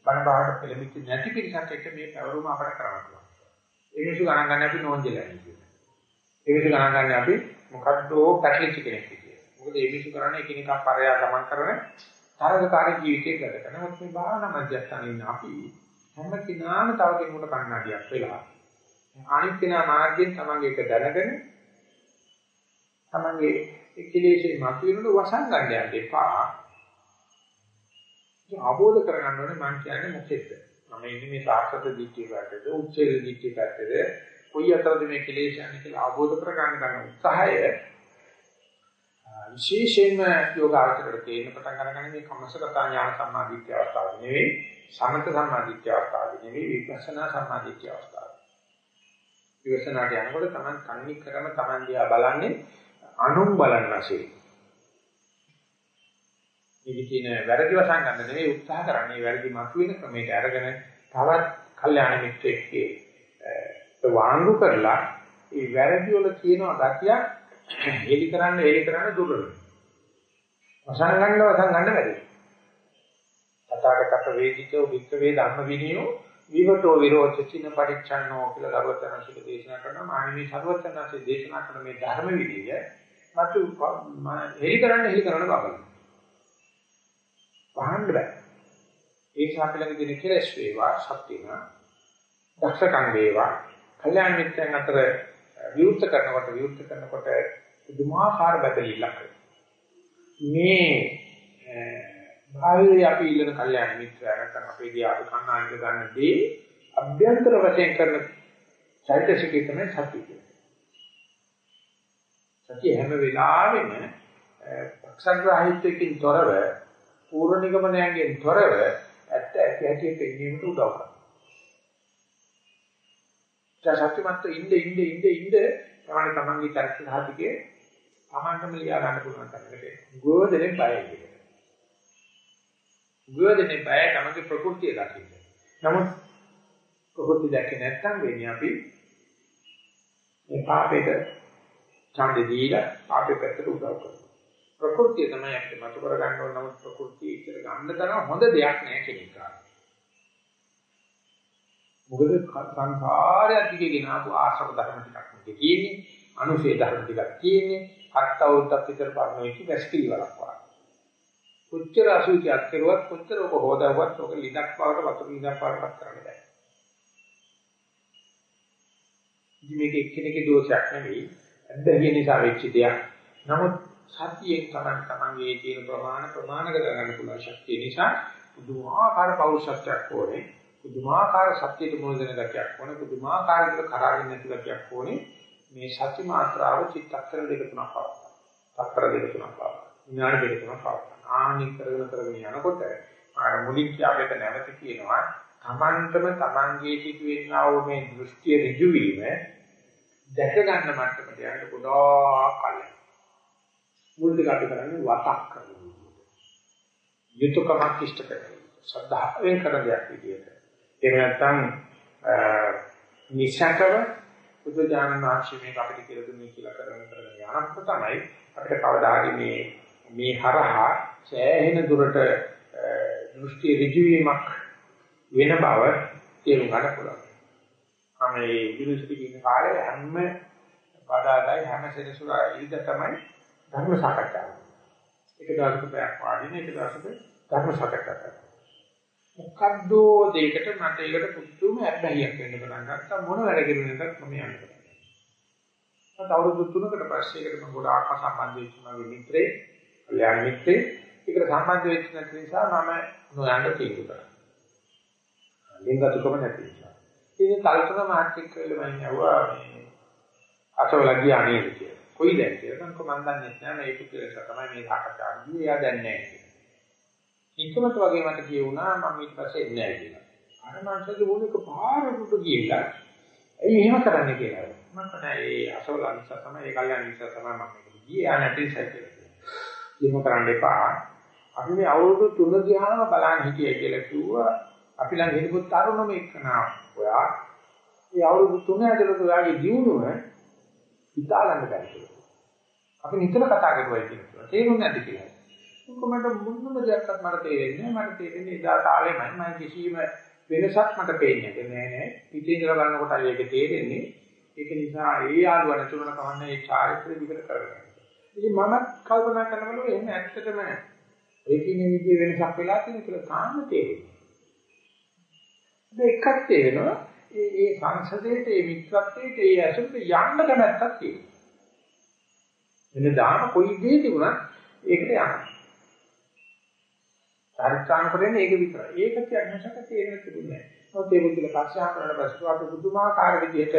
බණ බාහට පෙළඹිච්ච නැති පිරිසක් එක්ක මේ පැවරුම අපට කරන්න පුළුවන්. ඒ මිනිස්සු ගණන් ගන්න අපි නෝන්ජලයි කියන්නේ. ඒ මිනිස්සු ගණන් ගන්න අපි මොකද්දෝ පැටලිච්ච කෙනෙක් කියලා. මොකද ඒ මිනිස්සු කරන්නේ එකිනෙකා පරයා ගමන් කරන තරගකාරී ජීවිතයක් ගත කරන. මොකද මේ භාවනා මධ්‍යස්ථානයේ ඉන්න අපි හැම කෙනාම තව කෙනෙකුට කන්නඩියක් වෙලා අනිත් කෙනා මාර්ගයෙන් තමන්ගේ එක දැනගෙන තමන්ගේ එක්කලේශේ මතුවෙනු වසන් ගන්න යන්න එපා. ඒක අවබෝධ කරගන්න ඕනේ මං කියන්නේ මොකෙද්ද? මම ඉන්නේ මේ සාර්ථක දිට්ඨිය පැත්තද, උච්චේල දිට්ඨිය පැත්තද, කොයි අතරද මේ කෙලෙෂයන් කියලා අවබෝධ කරගන්න ගන්න උත්සාහය විශේෂයෙන්ම යෝගාචරයට තේරෙන පටන් ගන්න මේ කම්මසගත ඥාන සම්මාදිට්ඨිය අවස්ථාව නෙවෙයි සමත සම්මාදිට්ඨිය අවස්ථාව නෙවෙයි විපස්සනා සම්මාදිට්ඨිය අවස්ථාව. විවසනාට යනකොට Taman කන්නේ කරම Taman දිහා බලන්නේ අනුන් බලන වශයෙන්. මේකේ තියෙන වැරදි වසන් ගන්න නෙවෙයි උත්සාහ කරන්නේ වැරදි මතුවෙන ක්‍රමයට අරගෙන තවත් කල්යාණ මිත්‍රෙක්ගේ වාංගු කරලා ඒ වැරදි වල තියෙන ගතියක් හෙලි කරන්න හෙලි කරන්න දුර්වලයි. වසන් ගන්න වසන් ගන්න බැරි. තථාගත වේදිතෝ වික්ඛවේ ධම්ම විනයෝ විවටෝ විරෝච චින පරිච්ඡන්නෝ කියලා දරුවචනසික දේශනා කරනවා මානවී සර්වචනසික දේශනා කරන මේ ධර්ම විනය මතු හෙලි කරන්න හෙලි කරන්න බබලන. වහන්න බෑ. ඒ ශාකලක දින කෙලස් වේවා සත්‍යන දක්ෂකම් වේවා කල්‍යාණ මිත්‍රයන් අතර විවෘත කරනකොට විවෘත කරනකොට පුදුමාකාර බදලිලක් මේ භාවයේ අපි ඉල්ලන කල්යාණ මිත්‍රයා නැත්නම් අපේ දිහා කන්නාන්ට ගන්න දේ අභ්‍යන්තර වශයෙන් කරන චෛතසිකේ තමයි සත්‍ය කියන්නේ. සත්‍ය හැම වෙලාවෙම පක්ෂග්‍රාහීත්වයෙන් තොරව පූර්ව නිගමනයෙන් තොරව ඇත්ත ඇති ඇති පෙන්වීමට උදව් කරනවා. සත්‍යමත්ව ඉන්න ඉන්න ඉන්න ඉන්න තමයි තමන්ගේ චරිත සාධකයේ තමන්ටම ලියා ගන්න පුළුවන් තරමට ගෝදෙනේ බයයි කියලා. ගෝදෙනේ බය තමන්ගේ ප්‍රകൃතිය දකින්න. නමුත් ප්‍රകൃති දැකේ නැත්නම් වෙන්නේ අපි මේ පාපේට ඡන්දේ දීලා පාපේ පැත්තට උදව් කරනවා. ප්‍රകൃතිය තමයි අපිට මතු කර ගන්න ඕන නමුත් ප්‍රകൃතිය ඉතර ගන්න තරම් හොඳ දෙයක් නැහැ කියන එක. මොකද සංසාරය දිගේ ගෙන ආපු ආශ්‍රම ධර්ම ටිකක් මේකේ තියෙන්නේ අනුශේ ධර්ම ටිකක් තියෙන්නේ අත් අවුරුද්දක් විතර පරණ වෙච්ච වැස්කිලි වලක් වගේ කොච්චර අසුචියක් කරුවත් කොච්චර ඔබ හොදාවත් ඔක ලිඩක් බවට වතුර ලිඩක් බවට පත් කරන්න බෑ. ඉතින් මේක එක්කෙනෙකුගේ දෝෂයක් නෙවෙයි. අද්දහිය නිසා වෙච්ච දෙයක්. නමුත් සතියෙන් තමයි තමන්ගේ තියෙන ප්‍රමාණ ප්‍රමාණගත කරගන්න පුළුවන් ශක්තිය නිසා පුදුමාකාර පෞරුෂත්වයක් ඕනේ. පුදුමාකාර සත්‍යයට මුල දෙන ගතියක් ඕනේ. පුදුමාකාර විදිහට කරාගෙන නැති ගතියක් ඕනේ. මේ සත්‍ය මාත්‍රාව චිත්තක්ෂර දෙක තුනක් පවත්වා. තත්තර දෙක තුනක් පවත්වා. විඥාන දෙක තුනක් පවත්වා. ආනික් කරගෙන කරගෙන යනකොට ආර මුලින් කියාපේක නැවත කියනවා තමන්ටම තමන්ගේ සිටුවෙනා වූ මේ දෘෂ්ටි ඍජු වීම දැක ගන්න මට්ටමට යන්න ගොඩාක් කලින් මුල් දෙක අපි කරන්නේ වතක් කරනවා යුතුයකමක් ඉෂ්ට කරනවා ශ්‍රද්ධාවෙන් කරන දෙයක් විදියට එහෙම නැත්නම් නිසකව බුදු දානන ආශ්‍රමයක අපිට කියලා දුන්නේ කියලා කරගෙන කරගෙන යනකොට තමයි අපිට කවදා හරි මේ මේ හරහා සෑහෙන දුරට දෘෂ්ටි ඍජු වීමක් වෙන බව තේරුම් ගන්න පුළුවන්. මම මේ යුනිවර්සිටි ඉන්න කාලේ හැම බදාදායි හැම සෙනසුරා ඉල්ද තමයි ධර්ම සාකච්ඡාව. එක දවසක පැයක් වාඩින එක දවසක ධර්ම සාකච්ඡා කරනවා. මොකද්ද දෙයකට මට ඒකට පුදුම හැබැයික් වෙන්න පටන් ගත්තා මොන වැඩ කෙරුණේද මම යන්නේ. මට අවුරුදු 3කට පස්සේ ඒකට මම ගොඩාක් සම්බන්ධ වෙච්ච මගේ මිත්‍රේ කල්යාණ මිත්‍රේ ඒකට සම්බන්ධ වෙච්ච නැති නිසා මම නොයන්න තීරුණා. ලිංගතුකම නැති නිසා. ඉතින් කල්පනා මාත්‍රික කියලා මම යවුවා මේ අසවල ගියා නේද කියලා. කොයි දැන් කියලා මම කොහොමද දන්නේ නැහැ මේ පුතේට තමයි මේ සාකච්ඡාවදී එයා දැන්නේ නැහැ. ඉක්මනට වගේ මට කියුණා මම ඊට පස්සේ එන්නේ නැහැ කියලා. අර මංසගේ මොනික පාරකට ගිහිල්ලා ඇයි එහෙම කරන්නේ කියලා. මම තමයි ඒ අසවල නිසා තමයි ඒ කල්යනා නිසා තමයි මම මේක ගියේ ආ නැති සැකේ. එහෙම කරන්න එපා. අපි මේ අවුරුදු 3 ගියාම බලන්න හිටියයි කියලා කිව්වා. අපි ළඟ හිටපු තරුණම එක්කනා ඔයා මේ අවුරුදු 3 ඇතුළත ඔයාගේ ජීවුණුව හිතාගන්න බැහැ. අපි නිතර කතා කරුවයි කියනවා. තේරුම් නැති කියලා. කොහොමද මුන්නම දෙයක්වත් මට තේරෙන්නේ නැහැ. මට තේරෙන්නේ එදා තාලෙමයි මම කිසිම වෙනසක් මට පේන්නේ නැහැ නෑ. පිටේ ඉඳලා බලනකොට ඒක තේරෙන්නේ. ඒක නිසා ඒ යාළුවා නැතුණම කවන්නේ ඒ චාරිත්‍ර විකට කරගන්න. ඉතින් මමත් කල්පනා කරනකොට එහෙම ඇත්තටම ඒකිනේ විදිය වෙනසක් වෙලා තියෙන කියලා තාම තේරෙන්නේ. දෙකක් තේරෙනවා. ඒ ඒ සංසදේට ඒ මිත්‍රත්වයට ඒ ඇසුරට යන්න කැමැත්තක් තියෙනවා. එනේ දාන කොයි දේ තිබුණත් ඒකට යනවා. චරිතාන කරන්නේ ඒක විතරයි. ඒක කියන්නසක තේරෙන්න තිබුණේ නැහැ. මොකද ඒ බුද්ධිල පස්සහා කරන පස්සේ අපි බුදුමාකාර විදිහට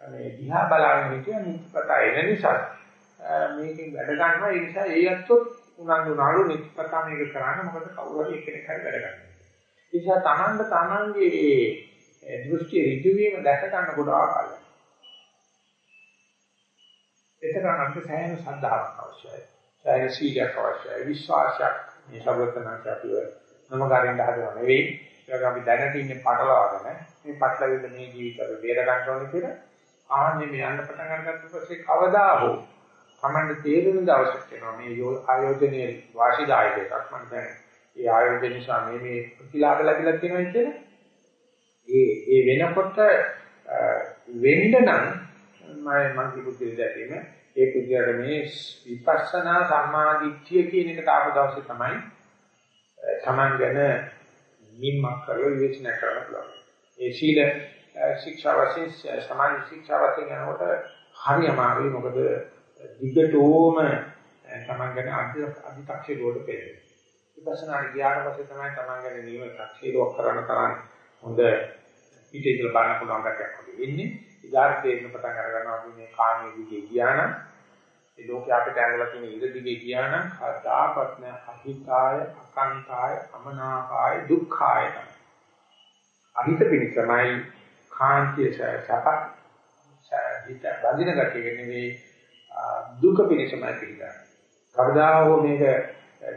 මේ දිහා බලාගෙන හිටිය නිත්පත එන නිසා මේකෙන් වැඩ ගන්නවා ඒ නිසා ඒ අත්ොත් උනන්දු නාලු නිත්පතා මේක කරන්න මොකද කවුරු හරි එක්කෙනෙක් හරි වැඩ ගන්නවා. ඒ නිසා තමන්ට තමන්ගේ දෘෂ්ටි ඍජු වීම දැක ගන්න ගොඩාක් අල. එතන අපිට සෑහෙන සද්ධාාවක් අවශ්‍යයි. සෑහෙන සීලයක් අවශ්‍යයි. විශ්වාසයක් මේ සර්වඥාන්ත අපිව නමගාරින්න හදනව නෙවෙයි. ඒක අපි දැනට ඉන්නේ පටලවාගෙන. මේ පටලවිල්ල මේ ජීවිතේ බේර ගන්න ඕනේ කියලා ආන්නේ මේ යන්න පටන් අරගත්ත පස්සේ කවදා හෝ Tamande තේරුම් දවසක් වෙනවා මේ ආයෝජනයේ වාසිදායක එකක් මම දැන් ඒ ආයෝජන නිසා මේ මේ ප්‍රතිලාභ ලැබිලා තියෙනවා කියන්නේ ඒ ඒ වෙනකොට වෙන්න නම් මම මම කිව්ව දෙයක් ඒ පුද්ගලයාට මේ විපස්සනා සම්මාදිට්ඨිය කියන එකට ආපු දවසේ තමයි Taman ගැන නිම්මක් කරලා විවේචනය කරන්න පුළුවන්. ඒ සීල ශික්ෂා වශයෙන් සමාධි ශික්ෂා වශයෙන් යනකොට හරි අමාරුයි මොකද දිගටම Taman ගැන අධිතක්ෂේරුවට පෙරේ. විපස්සනා ගියාට පස්සේ තමයි Taman ගැන නියම තක්ෂේරුවක් කරන්න තරම් හොඳ පිටේ ඉඳලා බලන්න පුළුවන් ගැටයක් වගේ වෙන්නේ. ඉදාර තේරෙන පටන් අර ගන්නවා අපි මේ කාමයේ දිගේ ගියා නම් ඒ ලෝකේ අපිට ඇඟලා තියෙන ඉර දිගේ ගියා නම් කදාපත් නැ අහිතාය අකන්තාය අමනාපාය දුක්ඛාය අහිත පිණිසමයි කාන්තිය සපක් හිත බඳින ගැටිය නෙවෙයි දුක පිණිසමයි පිළිගන්නේ. කවදා හෝ මේක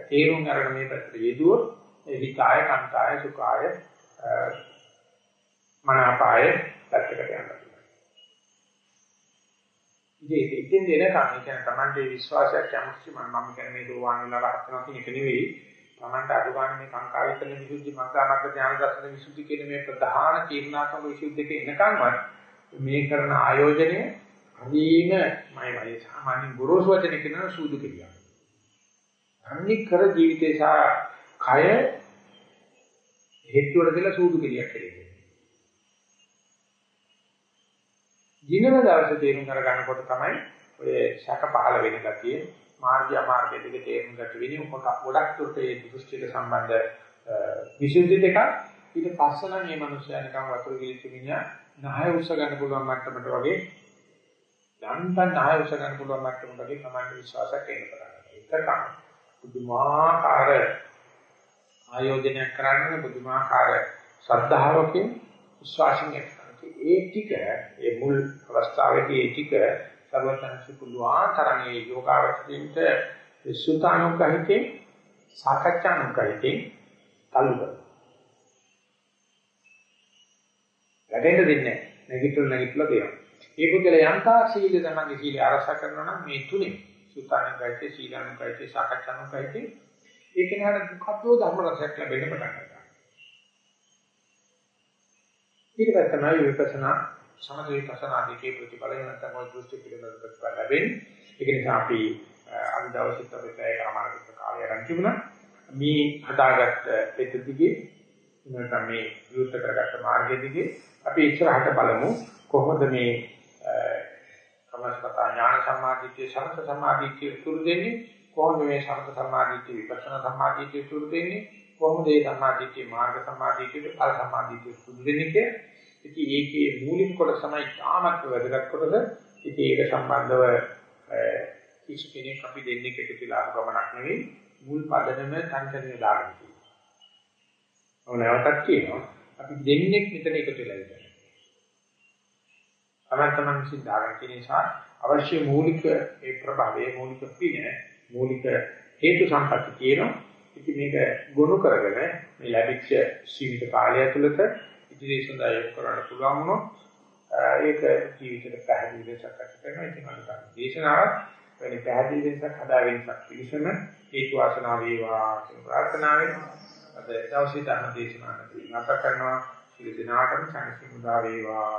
තේරුම් අරගෙන මේ පැත්තට යෙදුවොත් ඒ හිතාය කන්තාය සුඛාය මනාපාය පැත්තකට යනවා. ඉතින් ඉතින් දෙන කම කියන තමන්ගේ විශ්වාසයක් යම්කිසි මම මම කියන්නේ මේ දෝවාන වල රහත් වෙනවා කියන එක නෙවෙයි. තමන්ට අදුගාන මේ කාංකා විතරන විසුද්ධි මග්ගාමග්ග ඥාන දර්ශන විසුද්ධි කියන මේ ප්‍රධාන තීර්ණාත්මක විසුද්ධියක එනකන්වත් මේ කරන ආයෝජනය හරිම මයි වයි සාමාන්‍ය ගුරුස් වචන කියන සූදු කියලා. අනික් කර ජීවිතේ සහ කය හේතු වල දෙලා සූදු කියලා කියන්නේ. ජීවන දවසේ තේරුම් කරගන්නකොට තමයි ඔය ශක පහළ වෙන ගතිය මාර්ගය අමාර්ගය දෙක තේරුම් ගන්න වෙන්නේ. මොකක් ගොඩක් දුරට ඒ දෘෂ්ටික සම්බන්ධ විශේෂ දෙකක්. ඊට පස්සේ නම් මේ මිනිස්යා නිකන් වතුර ගිලිච්ච මිනිහා නහය උස්ස ගන්න පුළුවන් මට්ටමට වගේ යන්තම් නහය උස්ස ගන්න පුළුවන් මට්ටමට වගේ තමයි විශ්වාසයක් එන්න පටන් ගන්නවා. ඒකම පුදුමාකාර ආයෝජනයක් කරන්න පුදුමාකාර ශ්‍රද්ධාවකින් විශ්වාසයෙන් ඒ ටික ඒ මුල් අවස්ථාවේදී ඒ ටික සර්වඥාන්සේ පුළුවන් තරමේ යෝගාවචරින්ට සුතානුගහිතේ සාකච්ඡානුගහිතේ තල්ලු කරනවා. ගැටෙන්න දෙන්නේ නැගිටුන නැගිටලා දෙනවා. මේ පුද්ගල යන්තා සීල තමන්ගේ සීල ආරක්ෂා කරනවා නම් මේ තුනේ සුතානුගහිතේ සීලානුගහිතේ සාකච්ඡානුගහිතේ ඒක නහර දුක්ඛ ධර්ම රසයක් ලැබෙන්න පටන් ගන්නවා. ඊට පස්සේ තමයි විපස්සනා සමථ විපස්සනා දෙකේ ප්‍රතිඵල නැත්නම් ඔය දෘෂ්ටි පිළිබඳ ප්‍රතිඵල ලැබෙන්නේ. ඒක නිසා අපි අද දවසේත් අපි පැය කමාරකට කාලය අරන් තිබුණා. මේ හදාගත්ත පෙත දිගේ නැත්නම් මේ විවෘත කරගත්ත මාර්ගය දිගේ අපි ඉස්සරහට බලමු කොහොමද මේ සමස්ත ඥාන සමාධිත්‍ය සමත සමාධිත්‍ය තුරු දෙන්නේ කොහොමද මේ සමත සමාධිත්‍ය විපස්සනා සමාධිත්‍ය තුරු දෙන්නේ කොහොමද මේ සම්මාදිට්ඨිය මාර්ග සම්මාදිට්ඨිය ඵල සම්මාදිට්ඨිය සුදු වෙන්නේ කියලා. ඉතින් ඒකේ මූලික කොටස තමයි තාමත් වැදගත් කොටස. ඉතින් ඒක සම්බන්ධව කිසි කෙනෙක් අපි දෙන්නේ එකතු වෙලා ගමනක් නෙවෙයි මුල් පදනම සංකල්පය දාගෙන තියෙනවා. ඕනෑවටක් කියනවා අපි දෙන්නේ මෙතන එකතු වෙලා ඉන්නවා. අමතමන් සිද්ධාගෙන තියෙන නිසා අවශ්‍ය මූලික ඒ ප්‍රභාවයේ මූලික පින මූලික හේතු සම්පatti කියනවා. ඉතින් මේක ගොනු කරගෙන මේ ලැබිච්ච සීමිත කාලය ඇතුළත ඉදිරියේ සඳහා යොමු කරන්න පුළුවන් වුණොත් ඒක ජීවිතේට පැහැදිලි වෙනසක් ඇති කරනවා. ඉතින් අනිත් දේශනාවක් වෙන පැහැදිලි වෙනසක් හදා වෙනසක් පිළිසම හේතු වාසනා වේවා කියන ප්‍රාර්ථනාවෙන් අද දවසේ ධර්ම දේශනාවක් නැවත කරනවා. සියලු දෙනාටම සංසිඳුදා වේවා